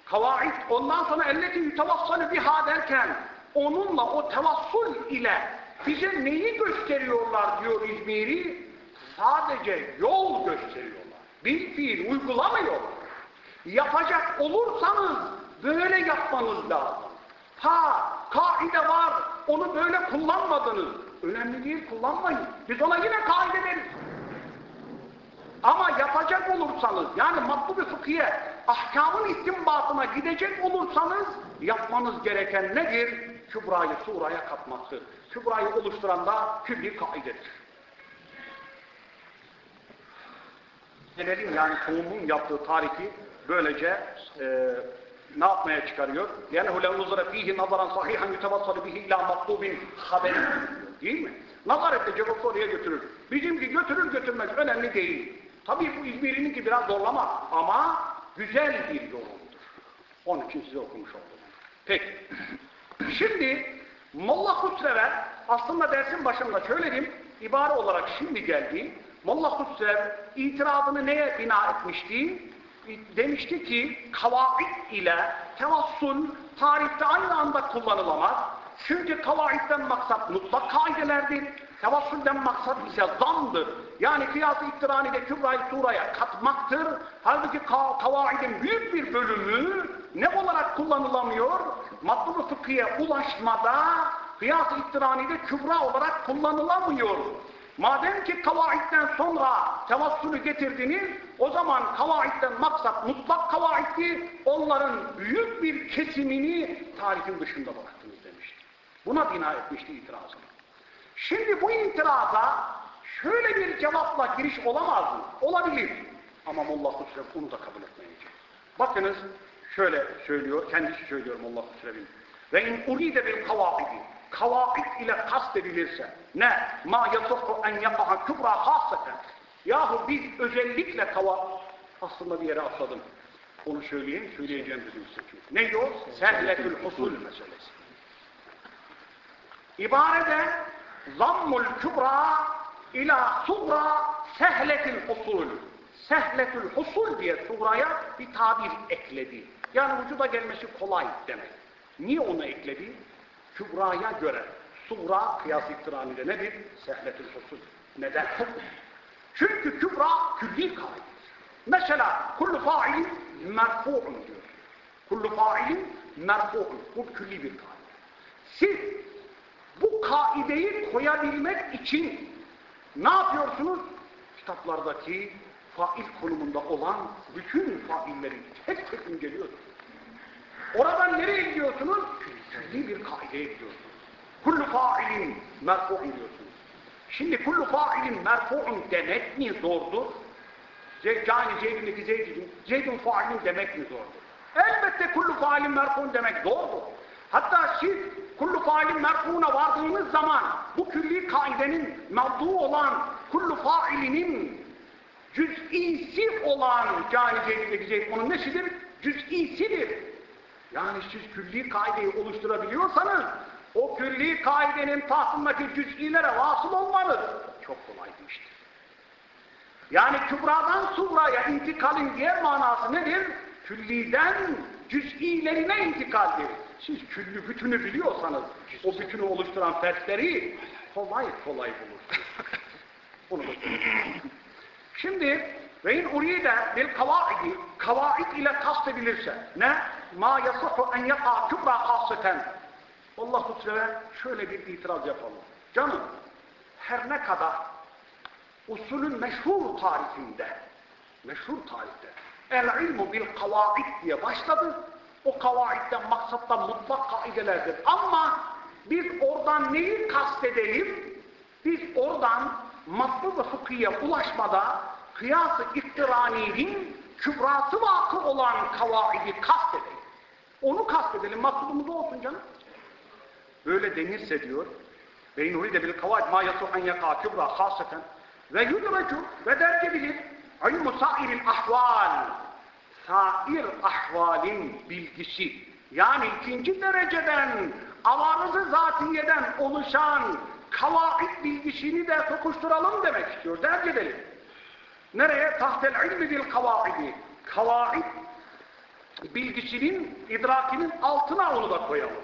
kavaid ondan sonra elleti yütevassalı biha derken, onunla o tevassul ile bize neyi gösteriyorlar diyor İzmiri? Sadece yol gösteriyorlar. Bir fiil uygulamıyorlar. Yapacak olursanız böyle yapmanız lazım. Ha, kaide var, onu böyle kullanmadınız. Önemli değil, kullanmayın. Biz ona yine kaide deriz. Ama yapacak olursanız, yani matlu fıkhiye, ahkamın istinbatına gidecek olursanız, yapmanız gereken nedir? Kübra'yı suraya katmaktır. Kübra'yı oluşturan da külli kaidedir. Genelin yani çoğunluğun yaptığı tarifi böylece e, ne yapmaya çıkarıyor? لَنَهُ لَوْ نُظَرَ ف۪يهِ نَظَرًا صَحِيحًا يُتَوَصَّلُ بِهِ اِلٰى مَطْلُوبٍ haber Değil mi? Nazar edecek o soruya götürür. Bizimki götürür götürmez önemli değil. Tabii bu İzmir'ininki biraz zorlama ama güzel bir yorumdur. Onun için size okumuş oldum. Peki. Şimdi Molla Husrever aslında dersin başında söyledim ibare olarak şimdi geldi. Molla Husrev itirazını neye bina etmişti? Demişti ki kavaid ile tevassul tarihte aynı anda kullanılamaz. Çünkü kavaidden maksat mutlak kaidelerdir. Tevassulden maksat ise zandır. Yani kıyas-ı iktiranide kübra-i suraya katmaktır. Halbuki kavaidin büyük bir bölümü ne olarak kullanılamıyor? Matlub-ı fıkhiye ulaşmada kıyas-ı iktiranide kübra olarak kullanılamıyor. Madem ki kavaitten sonra tevassulü getirdiniz, o zaman kavaitten maksat mutlak kavaitti, onların büyük bir kesimini tarifin dışında bıraktınız demişti. Buna bina etmişti itirazını. Şimdi bu itiraza şöyle bir cevapla giriş olamaz mı? Olabilir. Ama Molla Hüsrev bunu da kabul etmeyecek. Bakınız şöyle söylüyor, kendisi söylüyor Molla Hüsrev'in. Ve in uride bil kavaidi kavaid ile kastedilirse ne? Ma yasıhhu en yapaha kübra hasaten. Yahu biz özellikle kava aslında bir yere atladım. Onu söyleyeyim, söyleyeceğim size çünkü. Neydi o? Sehletül husul meselesi. İbarede zammul kübra ila sugra sehletil husul. Sehletül husul diye sugraya bir tabir ekledi. Yani vücuda gelmesi kolay demek. Niye onu ekledi? Kübra'ya göre Suğra kıyas iktiranıyla nedir? Sehletül husul. Neden? Çünkü kübra külli kaidedir. Mesela kullu failin merfu'un diyor. Kullu failin merfu'un. Bu külli bir kaide. Siz bu kaideyi koyabilmek için ne yapıyorsunuz? Kitaplardaki fail konumunda olan bütün failleri tek tek inceliyorsunuz. Oradan nereye gidiyorsunuz? Külli bir kaideye gidiyorsunuz. Kullu failin merfu'un diyorsunuz. Şimdi kullu failin merfu'un demek mi zordur? Cani Zeyd'indeki Zeyd'in, Zeyd'in failin demek mi zordur? Elbette kullu failin merfu'un demek zordur. Hatta siz kullu failin merfu'una vardığınız zaman bu külli kaidenin mevdu olan kullu failinin cüz'isi olan Cani Zeyd'indeki Zeyd onun nesidir? Cüz'isidir. Yani siz külli kaideyi oluşturabiliyorsanız o külli kaidenin tahtındaki cüz'ilere vasıl olmanız çok kolay bir iştir. Yani kübradan suvraya intikalin diğer manası nedir? Külliden cüz'ilerine intikaldir. Siz küllü bütünü biliyorsanız o bütünü oluşturan fersleri kolay kolay bulursunuz. Bunu Şimdi ve in uride bil kavaidi kavaid ile kastedilirse ne? Ma yasıhu en yaka kübra haseten Allah-u Teala şöyle bir itiraz yapalım. Canım her ne kadar usulün meşhur tarifinde, meşhur tarifte, el ilmu bil kavaid diye başladı. O kavaidden maksattan mutlak kaidelerdir. Ama biz oradan neyi kastedelim? Biz oradan matbu fıkhiye ulaşmada kıyas-ı iktiraninin kübrası vakı olan kavaidi kastedelim. Onu kastedelim. Maksudumuz olsun canım. Böyle denirse diyor ve nuride bil kavaid ma yasuhan yaka kübra haseten ve yudrecu ve derk edilir ilmu sairil ahval sair ahvalin bilgisi yani ikinci dereceden avarızı zatiyeden oluşan kavaid bilgisini de sokuşturalım demek istiyor. Derk edelim. Nereye? Tahtel ilmi bil kavaidi. Kavaid bilgisinin, idrakinin altına onu da koyalım.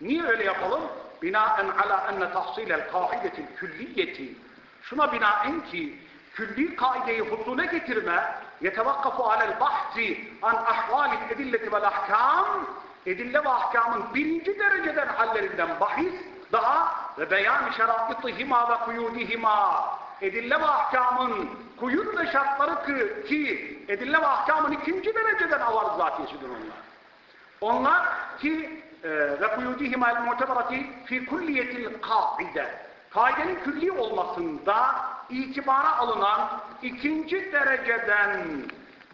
Niye öyle yapalım? Binaen ala enne tahsilel kaidetil külliyeti. Şuna binaen ki külli kaideyi husule getirme yetevakkafu alel bahsi an ahvalil edilleti vel ahkam edille ve ahkamın birinci dereceden hallerinden bahis daha ve beyan şeraitihima ve kuyudihima edille ve ahkamın kuyut ve şartları ki, ki edille ve ahkamın ikinci dereceden avarız zatiyesidir onlar. Onlar ki e, ve kuyudihima el muteberati fi kulliyetil kaide kaidenin külli olmasında itibara alınan ikinci dereceden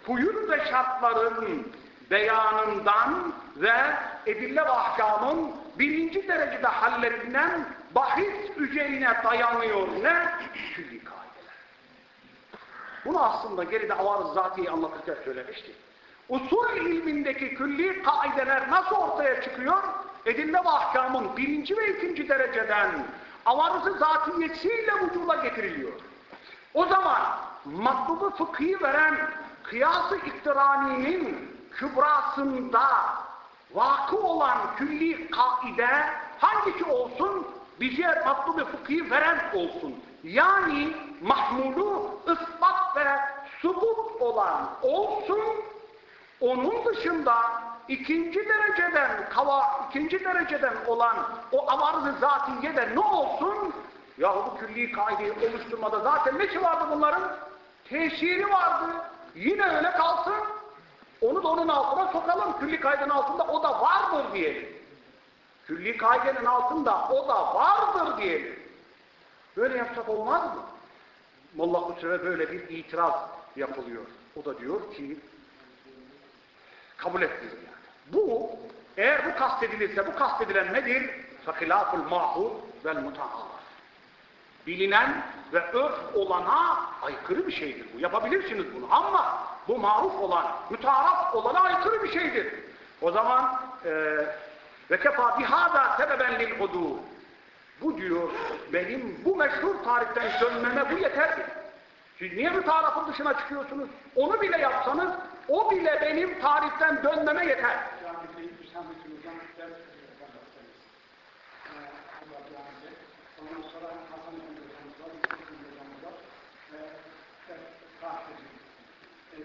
kuyut ve şartların beyanından ve edille ve ahkamın birinci derecede hallerinden bahis üzerine dayanıyor ne? Külli kaideler. Bunu aslında geride avarız zatiyi anlatırken söylemiştik. Usul ilmindeki külli kaideler nasıl ortaya çıkıyor? Edille ve ahkamın birinci ve ikinci dereceden avarızı zatiyesiyle vücuda getiriliyor. O zaman matlubu fıkhi veren kıyası iktiraninin kübrasında vakı olan külli kaide hangisi olsun? Bize matlubu fıkhi veren olsun. Yani mahmulu ispat ve subut olan olsun. Onun dışında ikinci dereceden kava, ikinci dereceden olan o avarız-ı zatiyede ne olsun? Yahu bu külli kaideyi oluşturmada zaten ne vardı bunların? Teşhiri vardı. Yine öyle kalsın. Onu da onun altına sokalım. Külli kaidenin altında o da vardır diyelim. Külli kaidenin altında o da vardır diyelim. Böyle yapsak olmaz mı? Molla Kusura böyle bir itiraz yapılıyor. O da diyor ki kabul etmiyor yani. Bu eğer bu kastedilirse bu kastedilen nedir? Fakilâful mahur vel mutahhar. Bilinen ve örf olana aykırı bir şeydir bu. Yapabilirsiniz bunu ama bu maruf olan, mütaraf olana aykırı bir şeydir. O zaman eee ve kefa bihada sebeben lil hudud. Bu diyor benim bu meşhur tarihten dönmeme bu yeterdir. Siz niye bu tarafın dışına çıkıyorsunuz? Onu bile yapsanız o bile benim tarihten dönmeme yeter.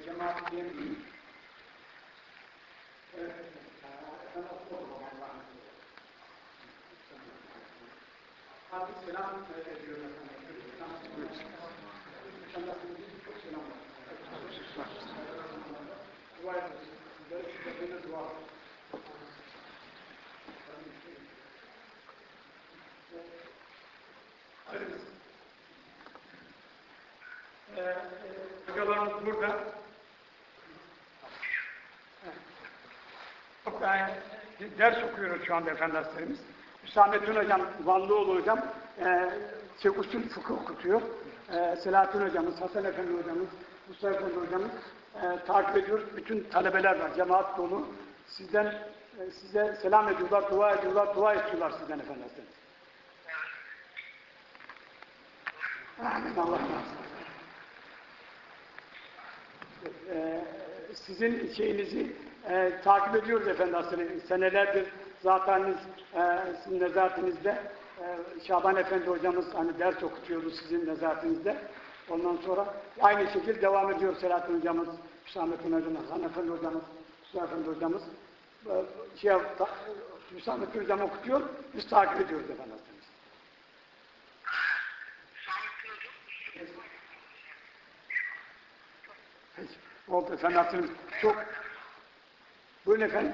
Cemaat diyemeyiz. Evet, efendim okudum Allah'ın Hadi selam ediyorum efendim. Çok selam var. Dua edin. Ee, hocalarımız burada. Ben ders okuyoruz şu anda efendi hazretlerimiz. Hüsamettin hocam, Vanlıoğlu hocam, e, şey, fıkıh okutuyor. E, Selahattin hocamız, Hasan efendi hocamız, Mustafa efendi hocamız e, takip ediyoruz. Bütün talebeler var, cemaat dolu. Sizden, e, size selam ediyorlar, dua ediyorlar, dua istiyorlar sizden efendi hazretlerimiz. Amin. Allah razı. Ee, sizin şeyinizi e, takip ediyoruz efendim aslında. Senelerdir zaten e, sizin nezaretinizde e, Şaban Efendi hocamız hani ders okutuyordu sizin nezaretinizde. Ondan sonra aynı şekilde devam ediyor Selahattin hocamız, Hüsamettin hocamız, Hasan Efendi hocamız, Mustafa Efendi hocamız. E, şey, ta, Hüsamettin hocam okutuyor, biz takip ediyoruz efendim. Oldu efendim. Çok. Buyurun efendim.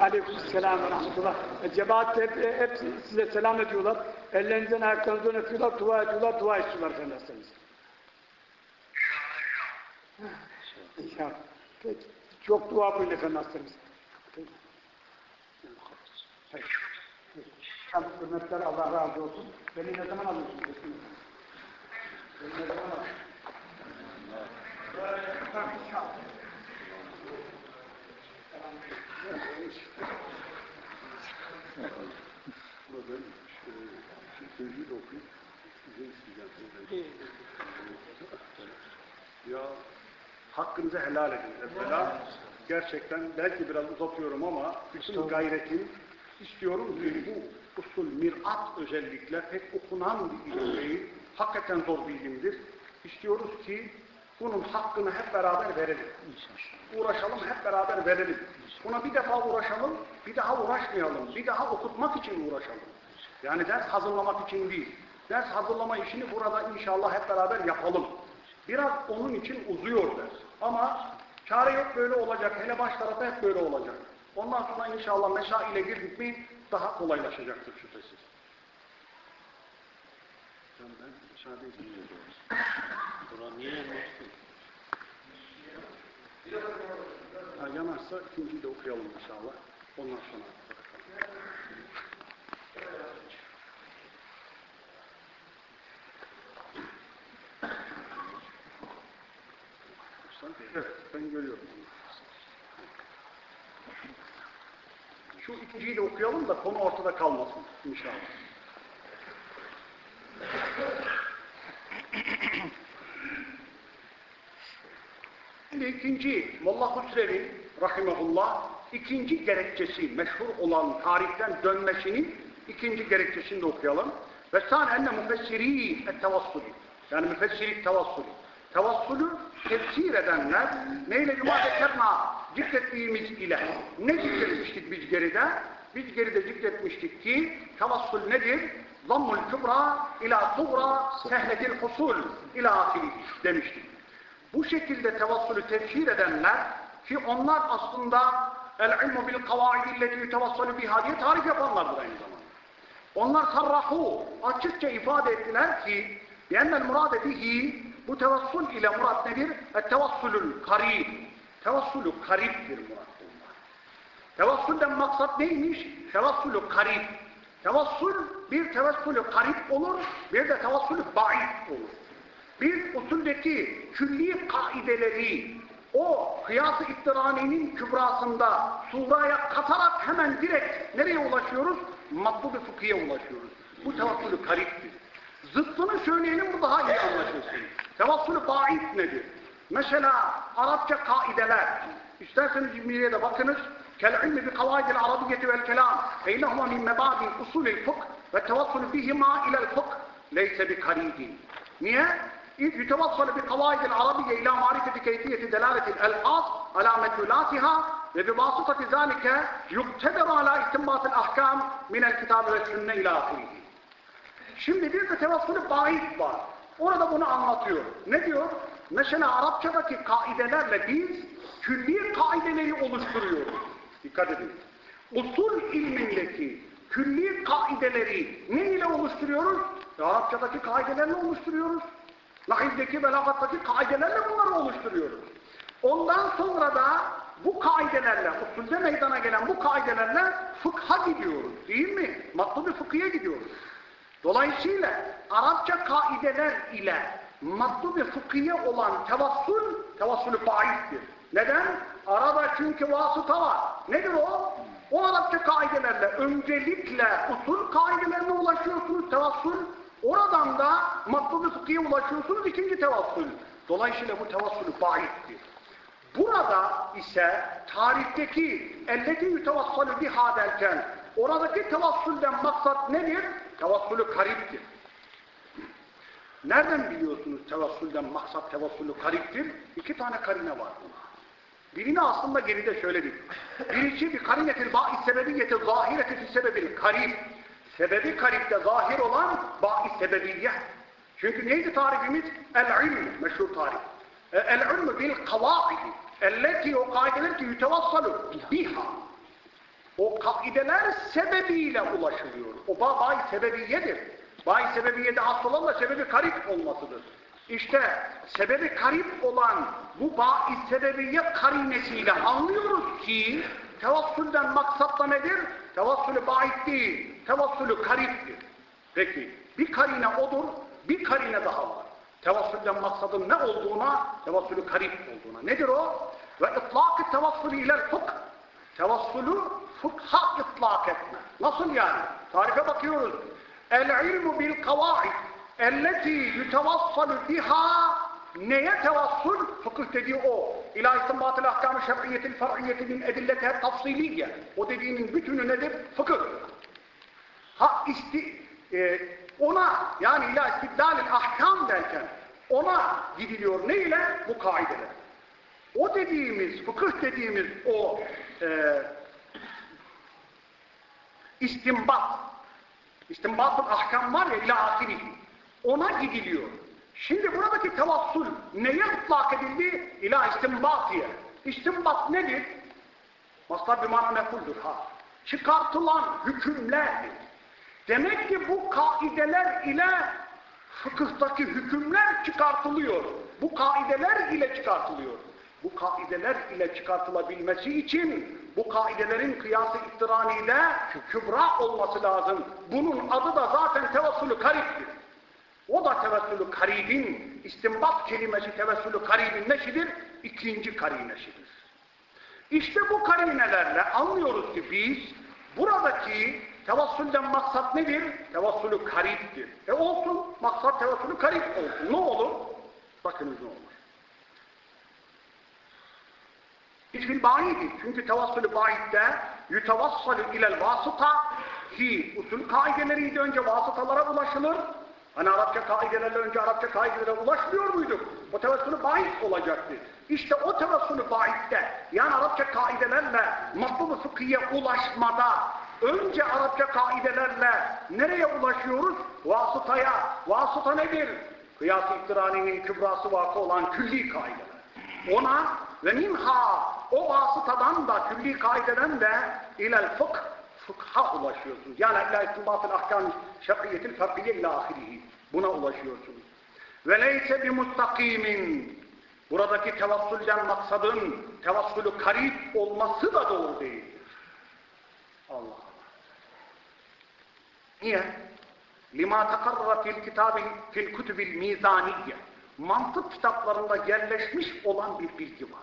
Aleyküm selam ve rahmetullah. E, Cemaat hep, hep size selam ediyorlar. Ellerinizden ayaklarınızdan öpüyorlar, dua ediyorlar, dua istiyorlar hastanız. İnşallah. Peki. Çok dua buyurun efendim. Peki. Peki. Hürmetler Allah razı olsun. Beni ne zaman alıyorsunuz? Beni ne zaman alıyorsunuz? İnşallah. Burada sözcüğü de okuyup size isteyeceğim. Ya hakkınızı helal edin evvela. Gerçekten belki biraz uzatıyorum ama bütün gayretim istiyorum ki bu usul mirat özellikle pek okunan bir ilim değil. Hakikaten zor bir ilimdir. İstiyoruz ki bunun hakkını hep beraber verelim. Uğraşalım hep beraber verelim. Buna bir defa uğraşalım, bir daha uğraşmayalım. Bir daha okutmak için uğraşalım. Yani ders hazırlamak için değil. Ders hazırlama işini burada inşallah hep beraber yapalım. Biraz onun için uzuyor ders. Ama çare yok böyle olacak. Hele baş tarafta hep böyle olacak. Ondan sonra inşallah meşaile girdik mi daha kolaylaşacaktır şüphesiz. Ben müsaade edeyim. Kur'an niye yanmışsın? Ha, yanarsa ikinciyi de okuyalım inşallah. Ondan sonra. Evet, ben görüyorum. Şu ikinciyi de okuyalım da konu ortada kalmasın inşallah. Şimdi ikinci, Molla Husrev'in rahimahullah ikinci gerekçesi meşhur olan tarihten dönmesinin ikinci gerekçesini de okuyalım. Ve sâne enne müfessirî et-tevassuli. Yani müfessiri tevassuli. Tevassülü tefsir edenler neyle cuma zekerna zikrettiğimiz ile ne zikretmiştik biz geride? Biz geride zikretmiştik ki tevassül nedir? Zammul kübra ila tuğra sehletil husul ila ahiri demiştik. Bu şekilde tevassülü tefsir edenler ki onlar aslında el-ilmu bil kavaidilleti yutevassalu biha diye tarif yapanlardır aynı zamanda. Onlar sarrahu açıkça ifade ettiler ki yennel murade bihi bu tevassül ile murat nedir? Et-tevassülül karib. Tevassülü karibdir murat bunlar. Tevassülden maksat neymiş? Tevassülü karib. Tevassül bir tevassülü karib olur, bir de tevassülü ba'id olur bir usuldeki külli kaideleri o kıyas-ı ittiraninin kübrasında suraya katarak hemen direkt nereye ulaşıyoruz? Matlu-i fıkhiye ulaşıyoruz. Bu tevassülü kariptir. Zıttını söyleyelim bu daha iyi anlaşılsın. Tevassülü ba'id nedir? Mesela Arapça kaideler. İsterseniz cümleye de bakınız. Kel-ilmi bi kavaidil arabiyyeti vel kelam. Feynehuma min mebadi usulil fıkh ve tevassülü bihima ilel fıkh. Leyse bi karidin. Niye? إذ يتوصل بقواعد العربية إلى معرفة كيفية دلالة الألفاظ على مدلولاتها وبواسطة ذلك يقتدر على استنباط الأحكام من الكتاب والسنة إلى آخره. Şimdi bir de tevassülü bahit var. Orada bunu anlatıyor. Ne diyor? Mesela Arapçadaki kaidelerle biz külli kaideleri oluşturuyoruz. Dikkat edin. Usul ilmindeki külli kaideleri ne ile oluşturuyoruz? Arapçadaki kaidelerle oluşturuyoruz. Nahivdeki, belagattaki kaidelerle bunları oluşturuyoruz. Ondan sonra da bu kaidelerle, usulde meydana gelen bu kaidelerle fıkha gidiyoruz. Değil mi? Matlu bir fıkhiye gidiyoruz. Dolayısıyla Arapça kaideler ile matlu bir fıkhiye olan tevassül, tevassülü faizdir. Neden? Arada çünkü vasıta var. Nedir o? O Arapça kaidelerle öncelikle usul kaidelerine ulaşıyorsunuz tevassül. Oradan da matlu bir fıkhiye ulaşıyorsunuz ikinci tevassül. Dolayısıyla bu tevassülü faizdir. Burada ise tarihteki elleti yütevassalü biha derken oradaki tevassülden maksat nedir? Tevassülü kariptir. Nereden biliyorsunuz tevassülden maksat tevassülü kariptir? İki tane karine var buna. Birini aslında geride söyledik. Birisi bir karinetil ba'is sebebiyeti zahireti fi sebebil karib. Sebebi karipte zahir olan ba'is sebebiyye. Çünkü neydi tarifimiz? El-ilm, meşhur tarif. E, El-ilm bil kavaidi. Elleti o kaideler ki yütevassalu biha. O kaideler sebebiyle ulaşılıyor. O bay sebebiyedir. Bay sebebiyede asıl olan da sebebi karip olmasıdır. İşte sebebi karip olan bu bai sebebiye karinesiyle anlıyoruz ki tevassülden maksatla nedir? Tevassülü bait değil, tevassülü kariptir. Peki bir karine odur, bir karine daha var. Tevassülden maksadın ne olduğuna, tevassülü karip olduğuna. Nedir o? Ve itlak-ı tevassülü ilel fıkh. Tevassülü fıkha ıtlak etme. Nasıl yani? Tarife bakıyoruz. El-ilmu bil kavaid elleti yutevassalu biha neye tevassül? Fıkıh dediği o. İlâ istinbatı ahkâm-ı şer'iyyetil fer'iyyeti min edillete tafsiliyye. O dediğinin bütünü nedir? Fıkıh. Ha isti, e, ona yani ila istidlalil ahkam derken ona gidiliyor. Ne ile? Bu kaideler. O dediğimiz, fıkıh dediğimiz o e, istimbat, istimbatın ahkam var ya ila ahiri, ona gidiliyor. Şimdi buradaki tevassül neye ıtlak edildi? İla istimbatiye. İstimbat nedir? Maslar bir mana mekuldur ha. Çıkartılan hükümlerdir. Demek ki bu kaideler ile fıkıhtaki hükümler çıkartılıyor. Bu kaideler ile çıkartılıyor. Bu kaideler ile çıkartılabilmesi için bu kaidelerin kıyası ittiranide kübra olması lazım. Bunun adı da zaten tevassülü kariptir. O da tevessülü karibin, istimbat kelimesi tevessülü karibin neşidir? İkinci karineşidir. İşte bu karinelerle anlıyoruz ki biz buradaki tevassülden maksat nedir? Tevassülü kariptir. E olsun, maksat tevassülü karip olsun. Ne olur? Bakınız ne olur. Hiçbir bayidi. Çünkü tevassülü bayidde yütevassalü ilel vasıta ki usul kaideleriydi önce vasıtalara ulaşılır. Hani Arapça kaidelerle önce Arapça kaidelere ulaşmıyor muyduk? O tevessülü bahis olacaktı. İşte o tevessülü bahitte yani Arapça kaidelerle matlub-ı fıkhiye ulaşmada önce Arapça kaidelerle nereye ulaşıyoruz? Vasıtaya. Vasıta nedir? Kıyas-ı iktiraninin kübrası vakı olan külli kaideler. Ona ve minha o vasıtadan da külli kaideden de ilel fıkh fıkha ulaşıyorsunuz. Yani illa istinbatıl ahkam şer'iyetil ferdiye ila ahirihi. Buna ulaşıyorsunuz. Ve leyse bi mustakimin buradaki tevassülden maksadın tevassülü karip olması da doğru değildir. Allah Allah. Niye? Lima takarrara fil kitabi fil kutubil mizaniye. Mantık kitaplarında yerleşmiş olan bir bilgi var.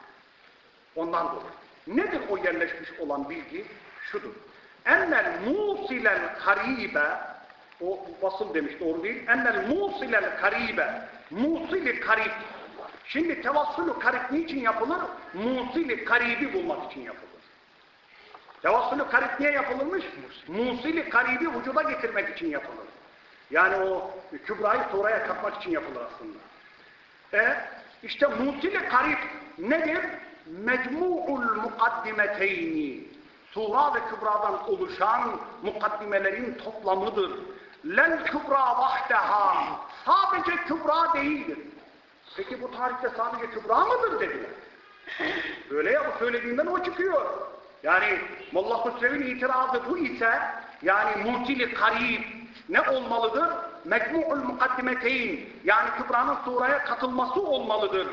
Ondan dolayı. Nedir o yerleşmiş olan bilgi? Şudur. Ennel musilel karibe o basıl demiş doğru değil. Ennel musilel karibe musili karib Şimdi tevassülü karib niçin yapılır? Musili karibi bulmak için yapılır. Tevassülü karib niye yapılırmış? Musili karibi vücuda getirmek için yapılır. Yani o kübrayı sonraya katmak için yapılır aslında. E işte musili karib nedir? Mecmu'ul mukaddimeteyni Sura ve Kübra'dan oluşan mukaddimelerin toplamıdır. Len Kübra vahdeha. Sadece Kübra değildir. Peki bu tarihte sadece Kübra mıdır dediler. Öyle ya bu söylediğinden o çıkıyor. Yani Molla Hüsrev'in itirazı bu ise yani mutili karib ne olmalıdır? Mecmu'ul mukaddimeteyn yani Kübra'nın suraya katılması olmalıdır.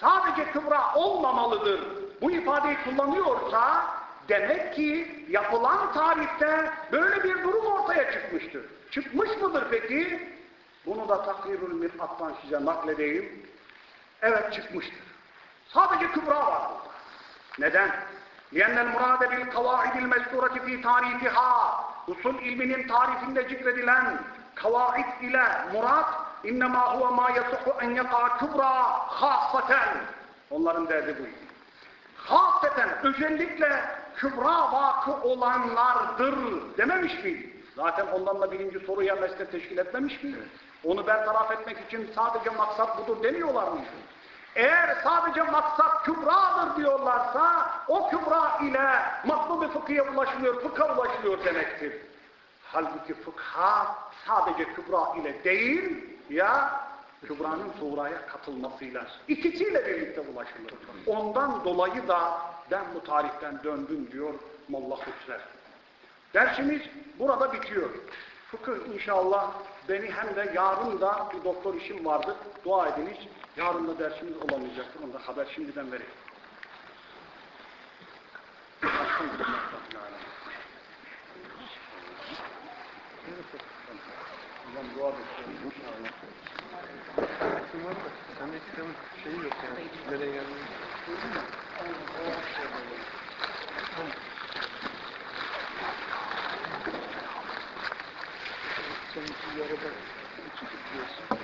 Sadece Kübra olmamalıdır. Bu ifadeyi kullanıyorsa demek ki yapılan tarihte böyle bir durum ortaya çıkmıştır. Çıkmış mıdır peki? Bunu da takdirül mir'attan size nakledeyim. Evet çıkmıştır. Sadece Kübra var burada. Neden? لِيَنَّ الْمُرَادَ بِالْقَوَائِدِ الْمَزْدُورَةِ ف۪ي تَارِيخِهَا Usul ilminin tarifinde zikredilen kavaid ile murat اِنَّمَا هُوَ مَا يَسُحُ اَنْ يَقَى كُبْرَى خَاصَّةً Onların derdi buydu. Haseten özellikle kübra vakı olanlardır dememiş miydi? Zaten ondan da birinci soru yerleşte teşkil etmemiş miydi? Onu bertaraf etmek için sadece maksat budur demiyorlar mıydı? Eğer sadece maksat kübradır diyorlarsa o kübra ile matlub-i fıkhiye ulaşılıyor, fıkha ulaşılıyor demektir. Halbuki fıkha sadece kübra ile değil, ya Kübra'nın Tuğra'ya katılmasıyla. İkisiyle birlikte ulaşılır. Ondan dolayı da ben bu tarihten döndüm diyor Molla Hüsrev. Dersimiz burada bitiyor. Fıkıh inşallah beni hem de yarın da bir doktor işim vardı. Dua ediniz. Yarın da dersimiz olamayacaktır. Onu da haber şimdiden vereyim. Allah'ım dua bekliyorum inşallah. Sen de kitabın şeyi yok yani. Nereye geldiğini. Sen bir arada çıkıp diyorsun.